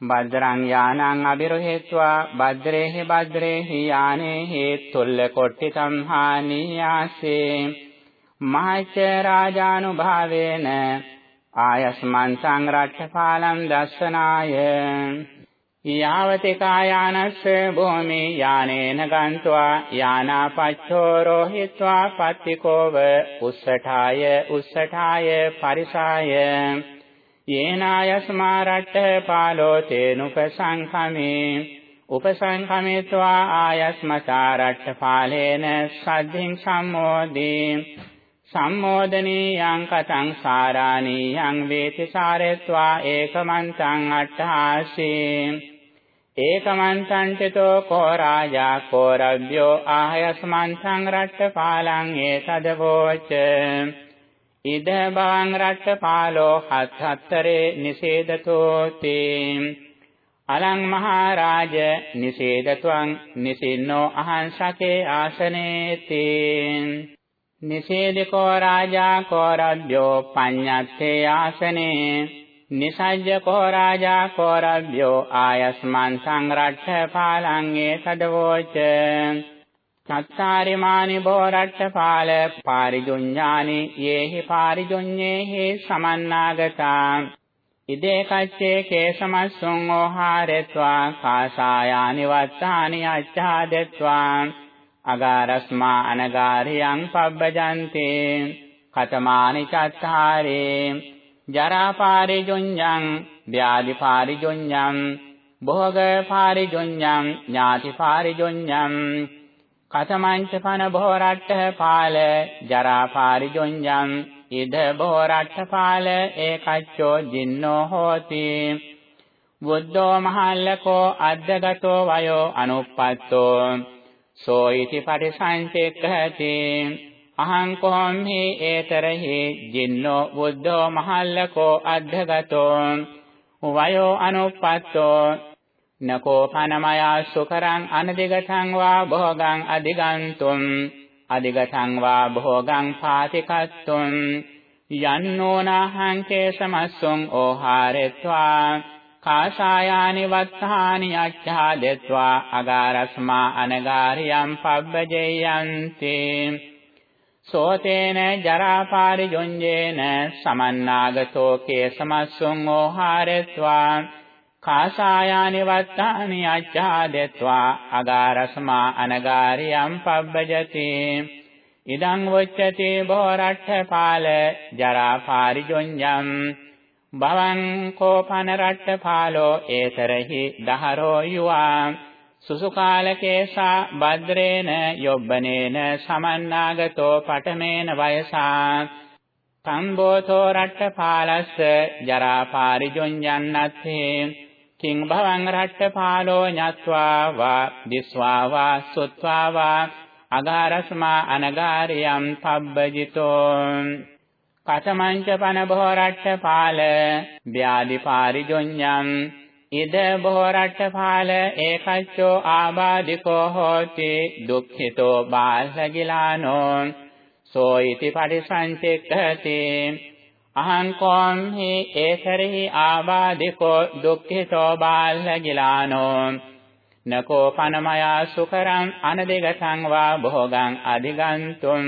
භද්‍රං යානං අබිරහෙත්වා භද්‍රේහි භද්‍රේහි යානේහි තුල්ල කොට්ටි සම්හානියාසේ මහච්ච රාජානුභාවේන ආයස්මන් සංරට්ඨපාලම් දස්සනාය. යාවති කායානස්ස භූමි යානේන ගන්त्वा යානාපච්ඡෝ රෝහිत्वा පත්තිකෝව උස්සඨාය උස්සඨාය පරිසාය. යේනායස්මාරට්ඨ පාලෝ තේනුපසංඛමේ. උපසංඛමේत्वा ආයස්මසාරට්ඨ පාලේන සද්ධින් සම්මෝදී සම්මෝදනීයං කතං සාරාණීයං වේති සාරෙත්වා ඒකමන්තං අට්ඨාසී ඒකමන්තං චතෝ කෝ රාජා කෝ රබ්බ්‍යෝ ආයස්මන්තං රට්ඨ පාලං ඒතදවෝච ඉද බවං රට්ඨපාලෝ හත් හතරේ නිසේදතෝ තේ අලං මහරජ නිසේදතුං නිසින්නෝ අහංසකේ ආසනේති. නිසේදකෝ රාජා කෝරබ්බ්‍යෝ පඤ්ඤත්තේ ආසනේ. නිසජ්ජ කෝ රාජා කෝරබ්බ්‍යෝ ආයස්මන් සංරට්ඨ පාලං ඒතදවෝච චත්තාරිමානි බෝරට්ඨපාල පාරිජුඤ්ඤානි යේහි පාරිජුඤ්ඤේහි සමන්නාගතා. ඉදේ කච්චේ කේසමස්සුං ඕහාරෙත්වා කාසායානි වත්තානි අච්ඡාදෙත්වා. අගාරස්මා අනගාරියං පබ්බජන්තේ කතමානි චත්තාරේ ජරා පාරිජුඤ්ඤං ව්‍යාධි පාරිජුඤ්ඤං භෝග පාරිජුඤ්ඤං ඥාති පාරිජුඤ්ඤං කතමංච පන භෝරට්ඨ පාල ජරා පාරිජුඤ්ඤං ඉද බෝරට්ඨපාල ඒකච්චෝ ජින්නෝ හෝති බුද්ධෝ මහල්ලකෝ අද්දගතෝ වයෝ අනුප්පත්තෝ සෝ ඉති පරිසංචෙක්ඛති අහං කොම්හි ඒතරහි ජින්නෝ බුද්ධෝ මහල්ලකෝ අද්දගතෝ වයෝ අනුප්පත්තෝ නකෝ පනමයා සුකරං අනදිගතං වා භෝගං අදිගන්තුම් අදිගතං වා භෝගං පාතිකත්තුං යන්නෝනහං කේසමස්සුං ඕහාරෙත්වා। කාසායානි වත්තානි අච්ඡාදෙත්වා අගාරස්මා අනගාරියම් පබ්බජේයන්ති. සෝතේන ජරා පාරිජොඤ්ජේන සමන්නාගතෝ කේසමස්සුං ඕහාරෙත්වා. කාසායානි වත්තානි අච්ඡාදෙත්වා අගාරස්මා අනගාරියම් පබ්බජති. ඉදං වොච්චති බෝරට්ඨ පාල ජරා පාරිජොඤ්ඤම් භවං කෝපන රට්ඨ පාලෝ ඒතරහි දහරෝ යුවා. සුසුකාලකේසා භද්‍රේන යොබ්බනේන සමන්නාගතෝ පඨමේන වයසා. සම්බෝධෝ රට්ඨ පාලස්ස ජරා පාරිජොඤ්ඤන්නත්තේ. කිං භවං රට්ඨපාලෝ ඤත්වා වා දිස්වා වා සුත්වා වා අගාරස්මා අනගාරියම් පබ්බජිතෝ කතමංච පන බෝ රට්ඨපාල ව්‍යාධි පාරිජොඤ්ඤම් ඉද බෝ රට්ඨපාල ඒකච්චෝ ආබාධිකෝ හෝති දුක්ඛිතෝ බාලගිලානෝ සෝ ඉති පරිසංචෙක්ඛති අහං කෝම් හි ඒතරහි ආබාධිකෝ දුක්ඛිතෝ බාලගිලානෝ නකෝ පනමයා සුකරං අනදිගතං වා භෝගං අධිගන්තුම්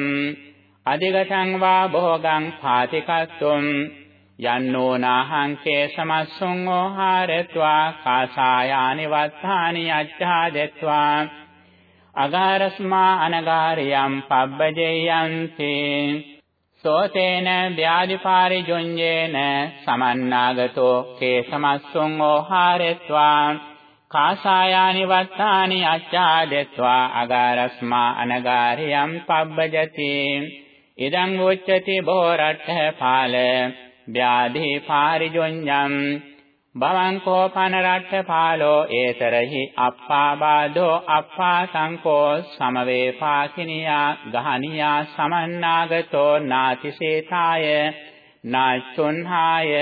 අධිගතං වා භෝගං පාතිකත්තුම්। යන්නෝ නාහං කේසමස්සුං ඕහාරත්වා කාසායානි වත්තානි අච්ඡාදෙත්වා। අගාරස්මා අනගාරියම් පබ්බජේයන්ති। සෝතේන ව්‍යාධිපාරිජුඤ්ජේන සමන්නාගතෝ කේසමස්සුං ඕහාරෙත්වා। කාසායානි වත්තානි අච්ඡාදෙත්වා। අගාරස්මා අනගාරියම් පබ්බජති। ඉදං උච්චති බෝරට්ඨ පාල ව්‍යාධි පාරිජුඤ්ඤම් භවං කෝපන රට්ඨ පාලෝ ඒතරහි අප්පාබාධෝ අප්පා සංකෝ සමවේපාකිනියා ගහනියා සමන්නාගතෝ නාතිසේතාය නාචුන්හාය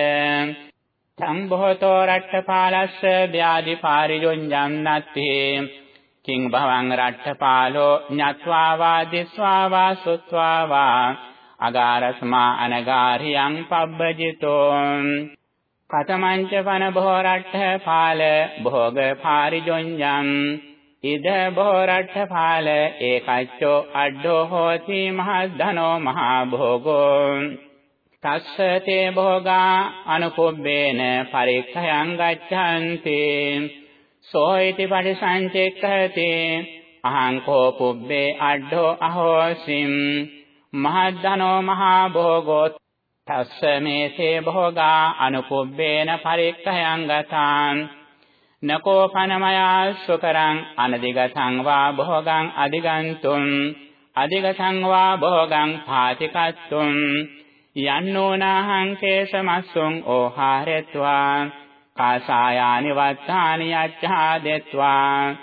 සම්භෝතෝ රට්ඨ පාලස්ස ව්‍යාධි පාරිජොඤ්ඤං නත්ති කිං භවං රට්ඨ පාලෝ ඤත්වා වා දිස්වා වා සුත්වා වා අගාරස්මා අනගාරියං පබ්බජිතෝ කතමංච වන බෝරට්ඨ පාල භෝග පාරිජොඤ්ඤං ඉද බෝරට්ඨ පාල ඒකච්චෝ අඩ්ඩෝ හෝති මහද්ධනෝ මහා භෝගෝ තස්ස තේ භෝගා අනුකුබ්බේන පරික්ඛයං ගච්ඡanti සෝ ඉති පරිසංචෙක්ඛති අහං කෝ පුබ්බේ අඩ්ඩෝ අහෝසිම් මහද්ධනෝ මහා භෝගෝ තස්ස මේසේ භෝගා අනුකුබ්බේන පරික්ඛයං ගතාන් නකෝ පනමයා සුකරං අනදිගතං වා භෝගං අදිගන්තුම් අදිගතං වා භෝගං පාතිකත්තුම් යන්නෝනාහං කේසමස්සුං ඕහාරෙත්වා කාසායානි වත්තානි අච්ඡාදෙත්වා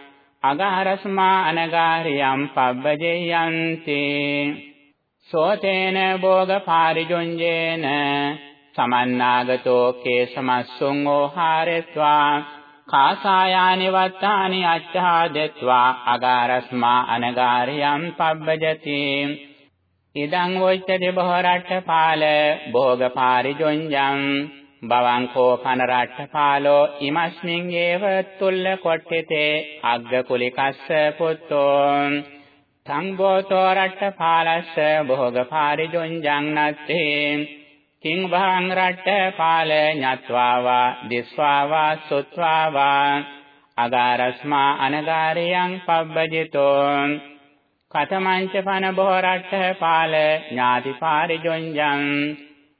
අගහරස්මා අනගාරියම් පබ්බජේයන්ති. සෝතේන භෝග පාරිජුඤ්ජේන. සමන්නාගතෝ කේසමස්සුං ඕහාරෙත්වා. කාසායානි වත්තානි අච්ඡාදෙත්වා අගාරස්මා අනගාරියම් පබ්බජති. ඉදං වොච්චති බොහරට්ඨපාල භෝග පාරිජොඤ්ජං. බවං කෝපන රට්ඨපාලෝ ඉමස්මින් ඒව තුල්ල කොට්ඨිතේ අග්ග කුලිකස්ස පුත්තෝ සංඝෝතෝ රට්ඨපාලස්ස භෝග පාරිජොඤ්ජං නත්තේ කිං භාං රට්ඨ පාල ඤත්වා වා දිස්වා වා සුත්වා වා අගාරස්මා අනගාරියං පබ්බජිතෝ කතමංච පන බොහ රට්ඨ පාල ඥාති පාරිජොංජං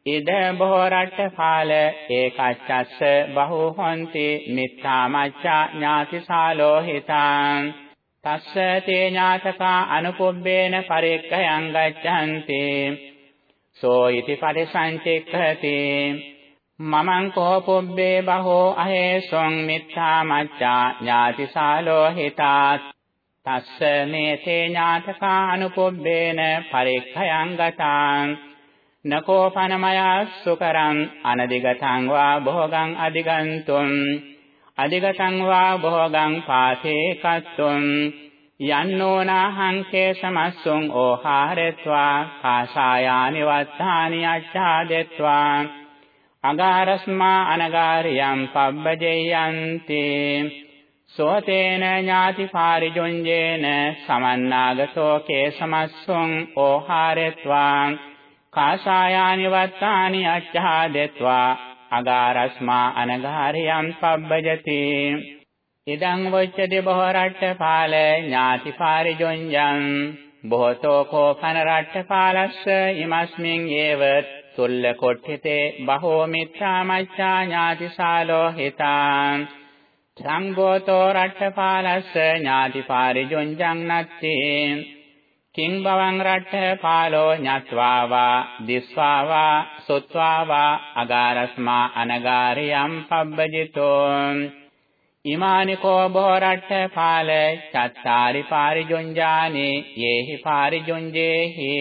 ඉද බොහ රට්ඨ පාල ඒකච්චස්ස බහු හොಂತಿ මිත්තා මච්ඡා ඥාති සාලෝහිතං තස්ස තේ ඥාතකා අනුපුබ්බේන පරික්ඛයං ගච්ඡanti. සෝ ඉති පරිසංචෙක්ඛති. මමං කෝ පුබ්බේ බහෝ අහේසොං මිත්තා මච්ඡා ඥාතිසාලෝ හිතාත් තස්ස මේතේ ඥාතකා අනුපුබ්බේන පරික්ඛයං ගතාං. නකෝ පනමයා සුකරං අනදිගතං වා භෝගං අදිගන්තුම් අදිගතං වා භෝගං පාසේ කත්තුම් යන්නෝනාහං කේසමස්සුං ඕහාරෙත්වා කාසායානි වත්තානි අච්ඡාදෙත්වා. අගාරස්මා අනගාරියම් පබ්බජේයන්ති. සෝතේන ඥාති පාරිජොංජේන සමන්නාගතෝ කේසමස්සුං ඕහාරෙත්වා. කාසායානි වත්තානි අච්ඡාදෙත්වා අගාරස්මා අනගාරියම් පබ්බජති. ඉදං වොච්චති බොහරට්ඨ පාල ඥාති පාරිජොංජං බොහෝතෝ කෝපන රට්ඨ පාලස්ස ඉමස්මින් ඒව තුල්ල කොට්ඨිතේ බහෝ මිත්‍රා මච්ඡා ඥාති සාලෝ හිතාං සංඝෝතෝ රට්ඨ පාලස්ස ඥාති පාරිජොංජං නත්ති. කිං බවං රට්ඨ පාලෝ ඤත්වා වා දිස්වා වා සොත්වා වා අගාරස්මා අනගාරියම් පබ්බජිතෝ. ඉමානි කෝ බෝරට්ඨ පාල චත්තාරි පාරිජොංජානේ යේහි පාරිජොංජේහි.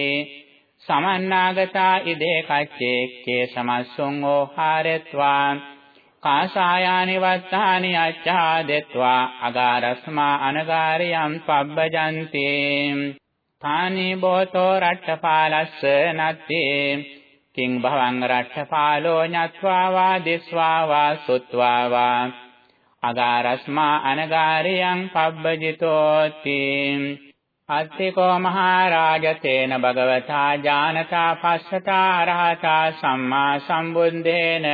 සමන්නාගතා ඉදේ කච්චේ කේ සමස්සුං ඕහාරෙත්වා. කාසායානි වත්තානි අච්ඡාදෙත්වා අගාරස්මා අනගාරියම් පබ්බජන්ති. තානි බෝතෝ රට්ඨපාලස්ස නත්ති. කිං භවං රට්ඨපාලෝ ඤත්වා වා දිස්වා වා සුත්වා වා. අගාරස්මා අනගාරියං පබ්බජිතෝති. අත්තිකෝ මහරජතේන භගවතා ඥානතා පස්සතා අරහතා සම්මා සම්බුද්දේන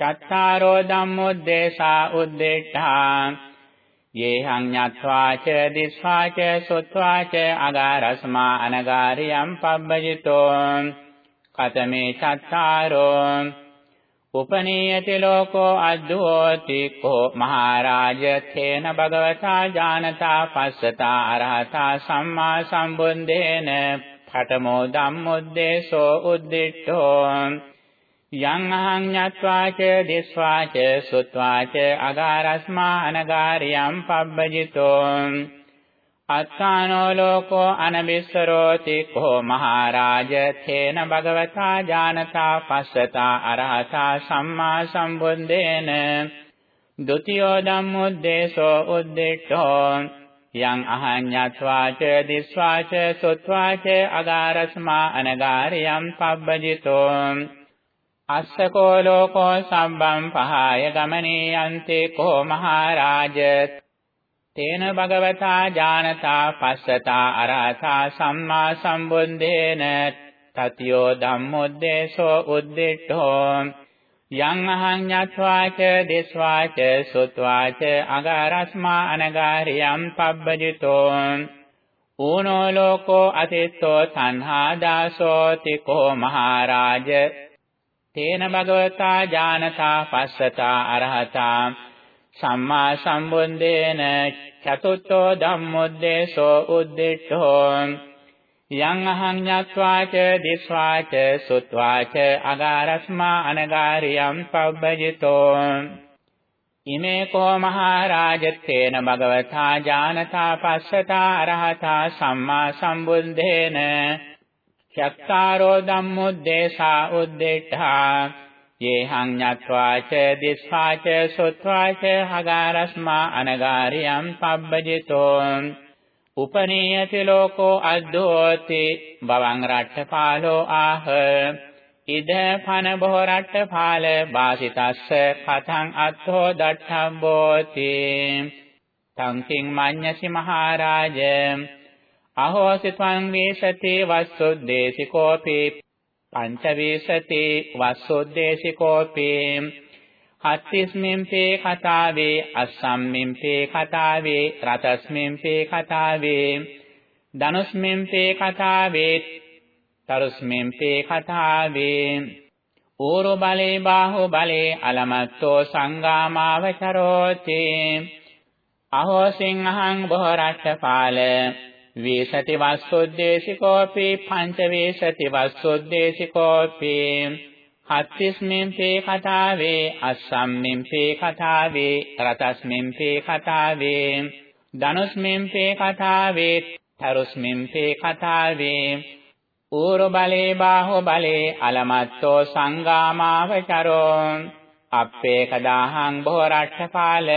චත්තාරෝ ධම්මොද්දේශා උද්දේශා යේහං ඤත්වාච දිස්වාච සොත්වාච අගාරස්මා අනගාරියං පබ්බජිතෝ කතමේ චත්තාරෝ උපනීයති ලෝකෝ අද්දෝති කෝ මහරජ තේන භගවතා ඥානතා පස්සතා අරහතා සම්මා සම්බුද්දේන පඨමෝ ධම්මොද්දේශෝ උද්දිට්ඨෝ යං අහං ඤත්වාච දිස්වාච සුත්වාච අගාරස්මා අනගාරියම් පබ්බජිතෝ අත්තානෝ ලෝකෝ අනබිස්සරෝති කෝ මහරජ තේන භගවතා ඥානතා පස්සතා අරහතා සම්මා සම්බුද්දේන ဒ ුතියෝ ධම්මොද්දේශෝ උද්දිට්ඨෝ යං අහඤ්ඤත්වාච දිස්වාච සොත්වාච අගාරස්මා අනගාරියම් පබ්බජිතෝ අස්සකෝ ලෝකෝ සම්බම් පහය ගමනේ යන්තේ කෝ මහරජ. තේන භගවතා ඥානතා පස්සතා අරහතා සම්මා සම්බුද්දේන. තතියෝ ධම්මොද්දේශෝ උද්දිට්ඨෝ. යං අහං ඤත්වාච දිස්වාච සුත්වාච අගාරස්මා අනගාරියම් පබ්බජිතෝ. ඌනෝ ලෝකෝ අතිත්තෝ සංහා දාසෝති කෝ මහරජ. තේන භගවතා ඥානතා පස්සතා අරහතා සම්මා සම්බුද්දේන චතුත්ථෝ ධම්මොද්දේශෝ උද්දිට්ඨෝ යං අහං ඤත්වාච දිස්වාච සුත්වාච අගාරස්මා අනගාරියම් පබ්බජිතෝ ඉමේ කෝ මහරජත්තේන භගවතා ඥානතා පස්සතා අරහතා සම්මා සම්බුද්දේන චක්කාරෝ ධම්මොද්දේශා උද්දේඨා යේහං ඤත්වාච දිස්වාච සොත්වාච හගාරස්මා අනගාරියම් පබ්බජිතෝ උපනීයති ලෝකෝ අද්දෝති බවං රට්ඨපාලෝ ආහ ඉද පන බොහෝ රට්ඨපාල වාසිතස්ස කතං අත්ථෝ දට්ඨම්බෝති තංකින් මඤ්ඤසි මහරජ අහෝසි ත්වං වේසති වස්සුද්දේශිකෝපි පංචවේසති වස්සුද්දේශිකෝපි හත්තිස්මින්පේ කතාවේ අස්සම්මින්පේ කතාවේ රතස්මින්පේ කතාවේ ධනුස්මින්පේ කතාවේ තරුස්මින්පේ කතාවේ ඌරු බලේ බාහු බලේ අලමත්තෝ සංගාමාවචරෝති අහෝසින් අහං බොහරට්ඨපාල වේසති වස්සොද්දේශිකෝපි පංච වේසති වස්සොද්දේශිකෝපි හත්තිස්මින් පේ කතාවේ අස්සම්මින් පේ කතාවේ රතස්මින් පේ කතාවේ. ධනුස්මින් පේ කතාවේ තරුස්මින් පේ කතාවේ. ඌරු බලේ බාහු බලේ අලමත්තෝ සංගාමාවචරෝ. අප්පේක දාහං බොහරට්ඨපාල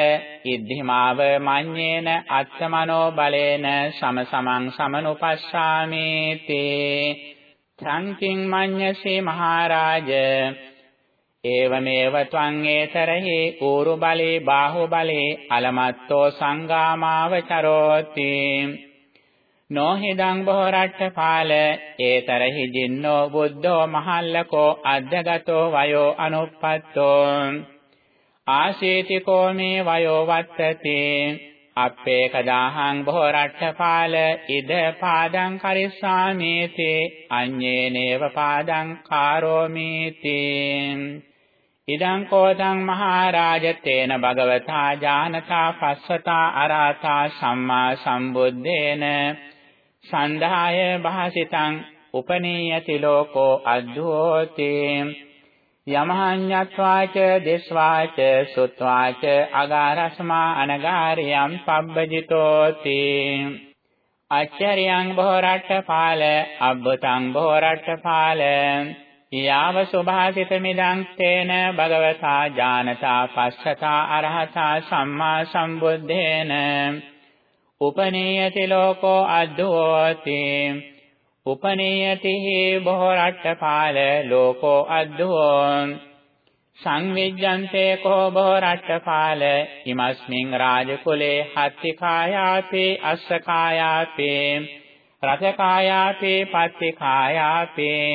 ඉද්ධිමාව මඤ්ඤේන අත්තමනෝ බලේන සමසමං සමනුපස්සාමේති. සංකින් මඤ්ඤසේ මහරජ ඒවමේව ත්වං ඒතරහි ඌරු බලේ බාහු බලේ අලමත්තෝ සංගාමාවචරෝති නොහිදං බොහරට්ඨපාල ඒතරහි ජින්නෝ බුද්ධෝ මහල්ලකෝ අද්දගතෝ වයෝ අනුප්පත්තෝ. ආශේතිකෝ මේ වයෝ වත්තති. අප්පේක දාහං බොහරට්ඨපාල ඉද පාදං කරිස්සාමේති. අඤ්ඤේනේව පාදං කාරෝමේති. ඉදං කෝතං මහරජතේන භගවතා ජානතා පස්සතා අරහතා සම්මා සම්බුද්දේන. සන්ධාය භාසිතං උපනීයති ලෝකෝ අද්දෝති යමහඤ්ඤත්වාච දෙස්වාච සුත්වාච අගාරස්මා අනගාරියම් පබ්බජිතෝති. අච්චරියං බොරට්ඨපාල අබ්බතං බොරට්ඨපාල යාව සුභාසිත මිදං තේන භගවතා ඥානතා පස්සතා අරහතා සම්මා සම්බුද්දේන උපනීයති ලෝකෝ අද්දෝති උපනීයති බොහරට්ඨපාල ලෝකෝ අද්දෝ සංවිජ්ජන්තේ කෝ බොහරට්ඨපාල ඉමස්මින් රාජකුලේ හත්තිකායාපේ අස්සකායාපේ රතකායාපේ පත්තිකායාපේ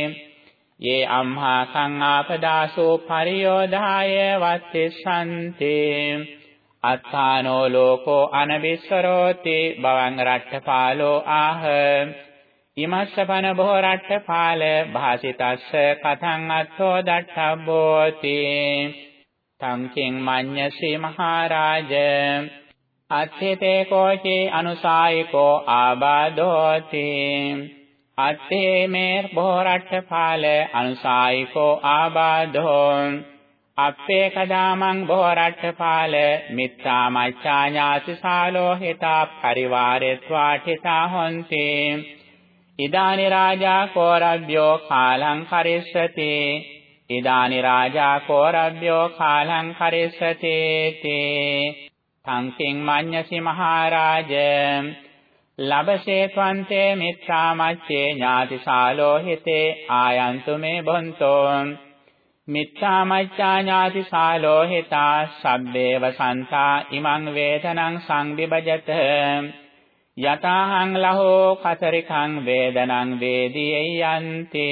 යේ අම්හා කං ආපදාසෝ පරියෝධාය වත්තිසන්තේ අත්තානෝ ලෝකෝ අනවිස්සරෝති බවං රට්ඨපාලෝ ආහ. ඉමස්සපන බොහෝ රට්ඨපාල භාසිතස්ස කතං අත්තෝ දට්ඨබ්බෝති. තංකින් මඤ්ඤසී මහරජ. අත්ථිතේ කෝචේ අනුසායිකෝ ආබාධෝති. අත්තේ මේ බොහෝ රට්ඨපාල අනුසායිකෝ ආබාධෝ. අප්පේ කදාමං බෝරට්ඨපාල මිත්තා මච්ඡා ඥාති සාලෝ හිතා පරිවාරෙත්වා ඨිතා හොන්ති. ඉදානි රාජා කෝරබ්බ්‍යෝ කාලං කරිස්සති. ඉදානි රාජා කෝරබ්බ්‍යෝ කාලං කරිස්සති තේ. තංකින් මඤ්ඤසි මහරජ. ලබසේ ත්වන්තේ මිත්‍රා මච්ඡේ ඥාති සාලෝ හිතේ ආයන්තු මේ බොන්තෝ. මිච්ඡා මච්ඡා ඥාති සාලෝ හිතා සබ්බේව සන්තා ඉමං වේදනං සංවිභජත යතාහං ලහෝ කතරිකං වේදනං වේදියයන්ති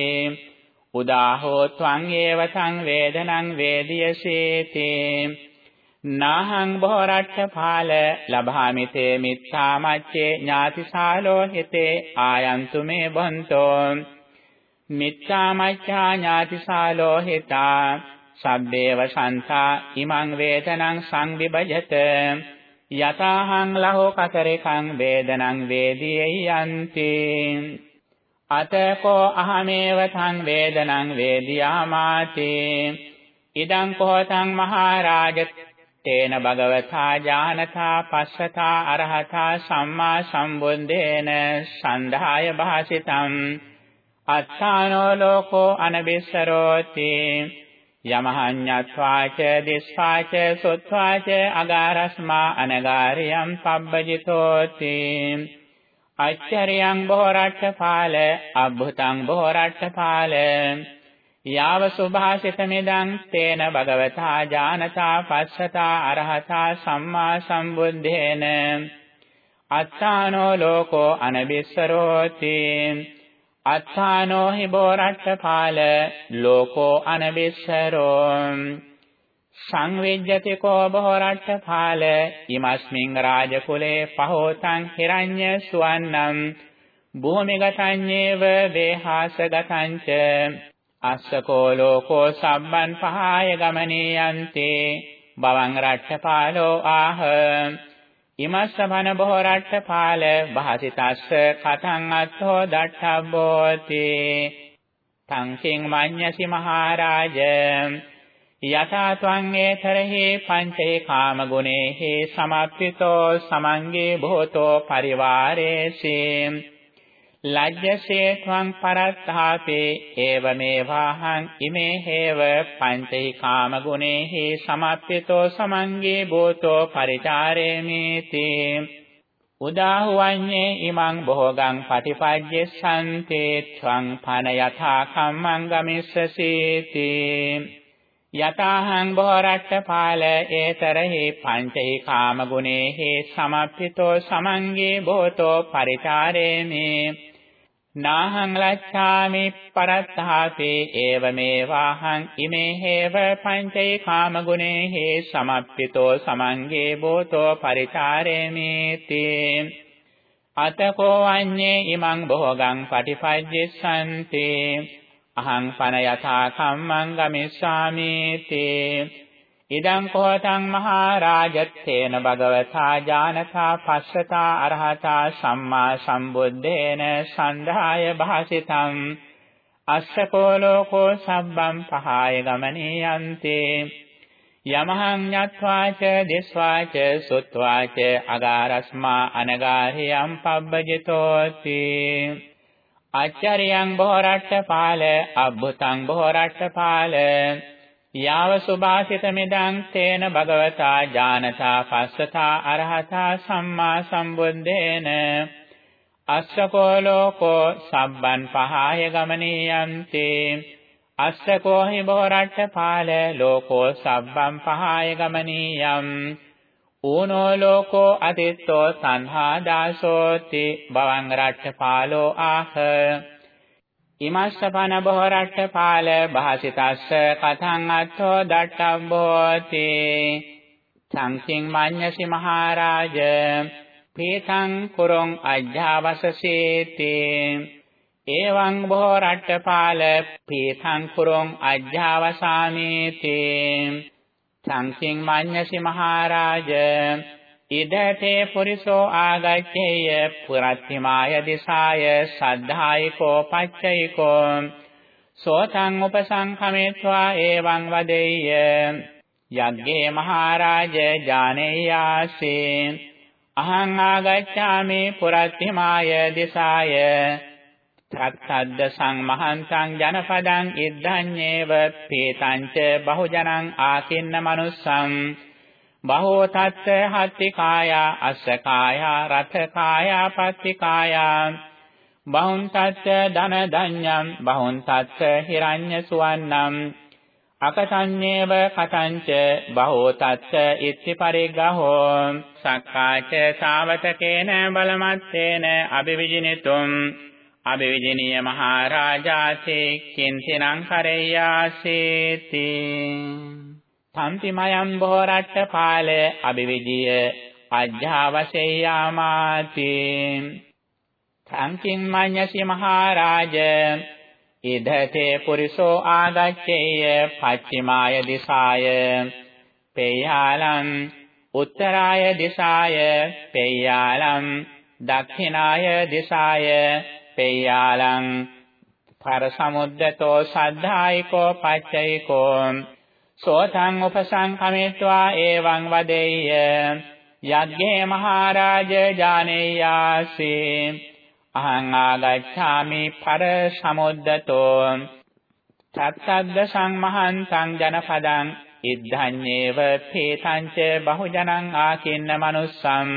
උදාහෝ ත්වං ඒව සංවේදනං වේදියසේති නාහං බොරට්ඨ පාල ලභාමි තේ මිච්ඡා මච්ඡේ ඥාතිසාලෝ හිතේ ආයන්තු මේ බොන්තෝ මිච්ඡා මච්ඡා ඥාතිසාලෝ හිතා සබ්බේව සන්තා ඉමං වේදනං සංවිභජත යතාහං ලහෝ කතරේකං වේදනං වේදියයන්ති අතකෝ අහමේව තං වේදනං වේදියාමාති ඉදං කෝතං මහරජ තේන භගවතා ඥානතා පස්සතා අරහතා සම්මා සම්බුද්දේන සන්ධාය භාසිතං අත්තානෝ ලෝකෝ අනබිස්සරෝති. යමහඤ්ඤත්වාච දිස්වාච සොත්වාච අගාරස්මා අනගාරියම් පබ්බජිතෝති. අච්චරියං බොහරට්ඨපාල අබ්බුතං බොහරට්ඨපාල යාව සුභාසිතමිදං තේන භගවතා ඥානතා පස්සතා අරහතා සම්මා සම්බුද්දේන අත්තානෝ ලෝකෝ අනබිස්සරෝති. අත්තානෝ හි බෝරට්ඨපාල ලෝකෝ අනබිස්සරෝ සංවේජ්ජති කෝ බෝරට්ඨපාල ඉමස්මින් රාජකුලේ පහෝතං හිරඤ්ඤ සුවන්නම්. භූමිගතඤ්ඤේව දේහාසගතං ච අස්සකෝ ලෝකෝ සම්බන් පහාය ගමනේ යන්තේ බවං රට්ඨපාලෝ ආහ. ඉමස්සමන බොහෝ රට්ඨපාල භාසිතස්ස කතං අත්ථෝ දට්ඨබ්බෝති. තංසින් මඤ්ඤසි මහරජ. යථා ත්වං ඒතරහි පංචේ කාම ගුණේහි සමප්පිතෝ සමංගේ භූතෝ පරිවාරේසී. ලජ්ජසේ ත්වං පරත්තාපේ ඒවමේවාහං ඉමේ හේව පංචෛ කාම ගුණේහි සමප්පිතෝ සමංගේ බෝතෝ පරිචාරේමේති. උදාහුවඤ්ඤේ ඉමං බොහෝගං පටිපජ්ජෙස්සන්තේ ත්වං පන යථා කම්මං ගමිස්සසීති. යතාහං බෝරට්ඨපාල ඒතරහි පංචෛ කාම ගුණේහි සමප්පිතෝ සමංගේ බෝතෝ පරිචාරේමේ. නාහං ලච්ඡාමි පරත්තාපේ ඒවමේවාහං ඉමේ හේව පංචේ කාමගුණේහි සමප්පිතෝ සමංගේ බෝතෝ පරිචාරේමේති. අතකෝ වඤ්ඤේ ඉමං බොහෝගං පටිපජ්ජෙස්සන්ති අහං පන යථා කම්මං ගමිස්සාමීති. ඉදං කෝතං මහරජත්තේන භගවතා ඥානතා පස්සතා අරහතා සම්මා සම්බුද්දේන සන්ධාය භාසිතං අස්සකෝ ලෝකෝ සබ්බම් පහාය ගමනේ යන්තේ යමහං ඤත්වාච දිස්වාච සුත්වාච අගාරස්මා අනගාරියම් පබ්බජිතෝති අච්චරියං බොහරට්ඨ පාල අබ්බුතං බොහරට්ඨ පාල යාව සුභාසිත මෙදං තේන භගවතා ඥානතා පස්සතා අරහතා සම්මා සම්බුද්දේන අස්සකෝ ලෝකෝ සබ්බන් පහාය ගමනීයන්ති අස්සකෝ හි බෝරට්ඨ පාල ලෝකෝ සබ්බන් පහාය ගමනීයම් ඌනෝ ලෝකෝ අතිත්තෝ සංහා දාසෝති බවං රට්ඨ පාලෝ ආහ ඉමස්සපන බොහරට්ඨ පාල භාසිතස්ස කතං අත්ථෝ දට්ඨබ්බෝති සංසින් මඤ්ඤසි මහරජ පීතං කුරුං අජ්ජාවසසේති එවං බොහරට්ඨ පාල පීතං කුරුං අජ්ජාවසාමේති සංසින් මඤ්ඤසි මහරජ ඉදතේ පුරිසෝ ආගච්ඡේය පුරත්තිමාය දිසාය සද්ධායිකෝ පච්චයිකෝ. සෝතං උපසංඛමේत्वा එවං වදෙය්‍ය. යග්ගේ මහරජ ජානේයාසේ අහං ආගච්ඡාමි පුරත්තිමාය දිසාය. තත්සද්ද සංමහන්තං ජනපදං ඉද්ධඤ්ඤේව පීතංච බහුජනං ආකින්න මනුස්සං. බහෝ තත්ත හත්ති කායා අස්ස කායා රත කායා පත්ති කායා බහුං තත්ත ධන දඤ්ඤම් බහුං තත්ත හිරඤ්ඤ සුවන්නම් අකසඤ්ඤේව කතංච බහෝ තත්ත ඉත්ති පරිග්ගහෝ සක්කාච සාවතකේන බලමත්තේන අබිවිජිනිතුම් අබිවිජිනිය මහරජාසේ කින්තිනං කරෙය්‍යාසේති. සම්තිමයන් බොරට්ට පාල අභිවිජිය අජ්ජාවසෙය්‍යාමාති. සංකින් මඤ්ඤසි මහරජ. ඉදතේ පුරිසෝ ආගච්ඡේය පච්චිමාය දිසාය. පේයාලං උත්තරාය දිසාය. පේයාලං දක්ඛිනාය දිසාය. පේයාලං පර සමුද්දතෝ සද්ධායිකෝ පච්චයිකෝ. සෝතං උපසංකමෙත්වා එවං වදෙය්‍ය। යග්ගේ මහරජ ජානේයාසේ। අහං ආගච්ඡාමි පර සමුද්දතෝ තත්තද්ද සංමහන්තං ජනපදං। ඉද්ධඤ්ඤේව පේතංච බහුජනං ආකින්න මනුස්සම්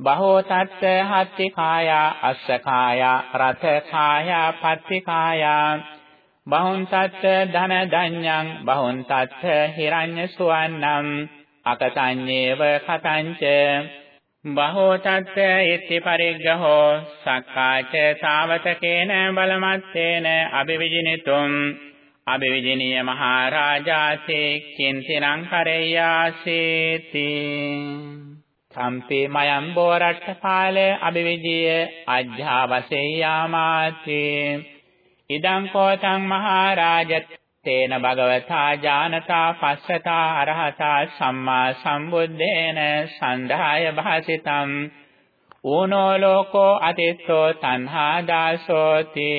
බහෝ තත්ත හත්ති කායා අස්ස කායා රත කායා පත්ති කායා। බහුන් තත්ත ධන දඤ්ඤං බහුන් තත්ත හිරඤ්ඤ සුවන්නම් අකතඤ්ඤේව කතංච. බහෝ තත්ත ඉති පරිග්‍රහෝ සක්කාච සාවතකේන බලමත්තේන අභිවිජිනිතුම්. අභිවිජිනිය මහරජාසේ කින්තිරං කරෙය්‍යාසේති සම්පේ මයම් බෝරට්ඨපාල අභිවිජිය අජ්ජාවසෙය්‍යාමාතේ ඉදං කෝතං මහරජත් තේන භගවතා ඥානතා පස්සතා අරහතා සම්මා සම්බුද්දේන සන්ධාය භාසිතං ඌනෝ ලෝකෝ අතිත්තෝ තණ්හා දාසෝති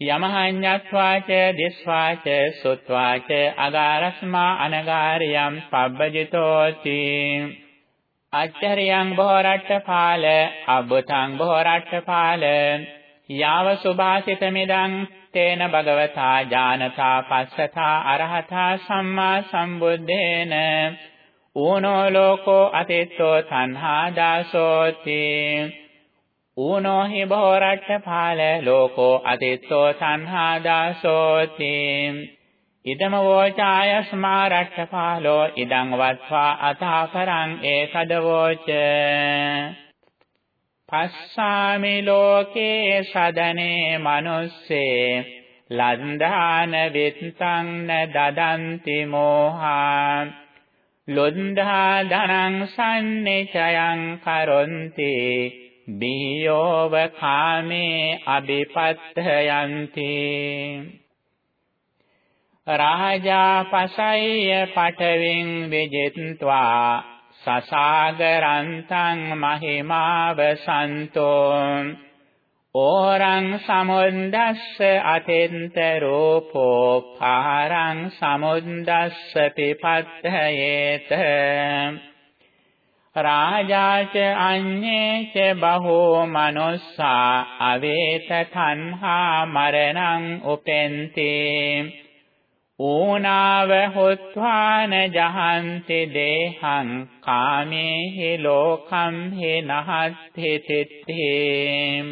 යමහඤ්ඤත්වාච දිස්වාච සුත්වාච අගාරස්මා අනගාරියම් පබ්බජිතෝති අච්චරියං බෝරට්ඨපාල අබ්බතං බෝරට්ඨපාල යාව සුභාසිතමිදං තේන භගවතා ඥානතා පස්සතා අරහතා සම්මා සම්බුද්දේන ඌනෝ ලෝකෝ අතිත්තෝ තණ්හා දාසෝති ඌනෝ හි බෝරට්ඨ පාල ලෝකෝ අතිත්තෝ තණ්හා දාසෝති ඉදම වෝචායස්මා රට්ඨ පාලෝ ඉදං වත්වා අතාකරං ඒකදවෝච පස්සාමි ලෝකේ සදනේ මනුස්සේ ලන්දාන විත්තං න දදන්ති මෝහා ලොන්දා ධනං සම්නිචයං කරොන්ති බියෝව කාමේ අபிපත්තයන්ති රාජා පසය්‍ය පඨවින් විජිත්වා සසාගරන්තං මහිමාව සන්තෝ ඕරං සමුද්දස්ස අතෙන්ත රූපෝ පාරං සමුද්දස්ස පිපත්තයේත රාජාච අඤ්ඤේච බහෝ මනුස්සා අවේත තණ්හා මරණං උපෙන්තේ ඌනාව හොත්වාන ජහන්ති දේහං කාමේහි ලෝකම් හි නහත්ති තිත්තේ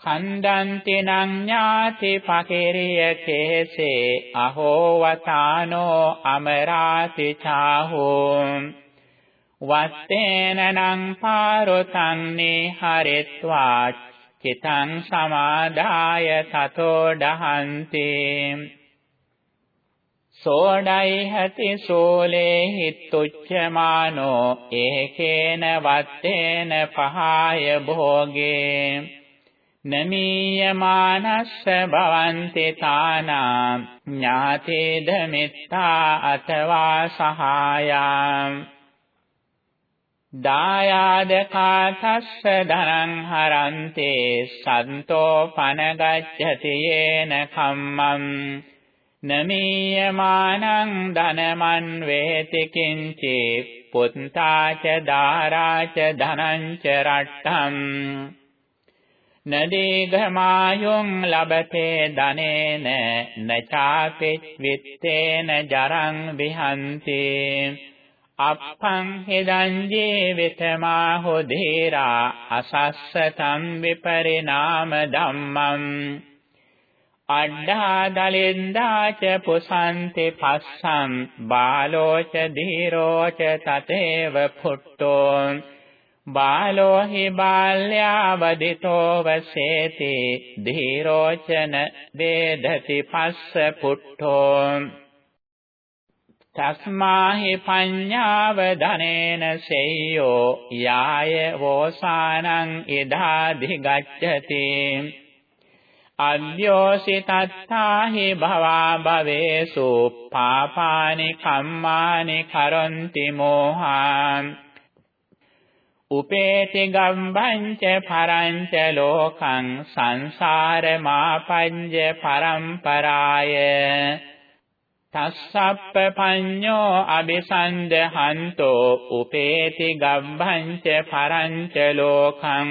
කන්දන්ති නං ඥාති පකිරිය කේසේ අහෝ වතානෝ අමරාති චාහෝ වත්තේන නං පාරොතං නිහරිත්වා චිතං සමාදාය තතෝ දහන්තේ සෝඩයිහති සෝලේ හිත්තුච්ඡමානෝ ඒකේන වත්තේන පහාය භෝගේ. නමීයමානස්ස භවන්ති තානා ඥාතේද මෙත්තා අතවා සහායා දායාද කාතස්ස ධනං හරන්තේ සන්තෝ පනගච්ඡති යේන කම්මං. නමීයමානං ධනමන් වේති කිංචි පුත්තාච දාරාච ධනංච රට්ඨම් නදීඝමායුං ලබතේ ධනේන නචාපි විත්තේන ජරං විහන්ති අප්පං හෙදං ජීවිතමා හොදේරා අසස්සතම් විපරිණාම ධම්මං අඩ්ඩා දලෙන්දාච පුසන්ති පස්සම් බාලෝච ධීරෝච තතේව පුට්ටෝ බාලෝ හි බාල්‍යාවදිතෝ වසේති ධීරෝචන දේදති පස්ස පුට්ටෝ තස්මාහි පඤ්ඤාව ධනේන සෙය්‍යෝ යාය වෝසානං ඉදාදි ගච්ඡති අද්‍යෝසි තත්තාහි භවා භවේසු පාපානි කම්මානි කරොන්ති මෝහාන් උපේති ගම්බංච පරංච ලෝකං සංසාරමාපඤ්ඤ පරම්පරාය තස්සප්ප පඤ්ඤෝ අபிසන්දහන්තෝ උපේති ගම්බංච පරංච ලෝකං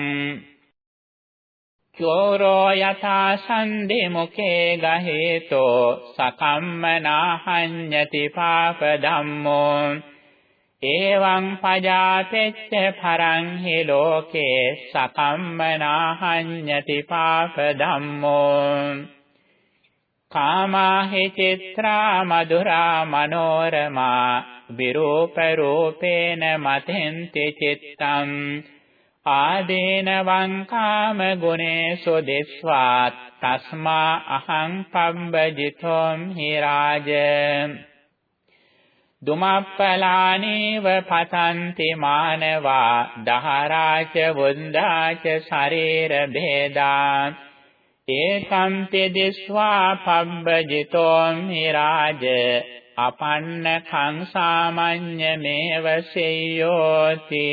චෝරෝ යථා සන්දි මුඛේ ගහේතෝ සකම්මනාහඤ්ඤති පාප ධම්මෝ එවං පජාපෙච්ච පරං හි ලෝකේ සකම්මනාහඤ්ඤති පාප ධම්මෝ කාමාහි චිත්‍රා මధుරා මනෝරමා විරූප රූපේන මතෙන්ති චිත්තං ආදීනවං කාම ගුණේසු දිස්වා තස්මා අහං පබ්බජිතෝම් හි රාජ। දුමප්පලානීව පතන්ති මානවා දහරාච වුන්දාච ශරීර භේදා। ඒකම්පි දිස්වා පබ්බජිතෝම් හි රාජ। අපන්න කං සාමඤ්ඤමේව සෙය්‍යෝති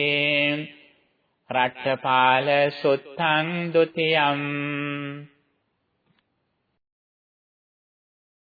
රට්ඨපාල සුත්තං ဒ ුතියම්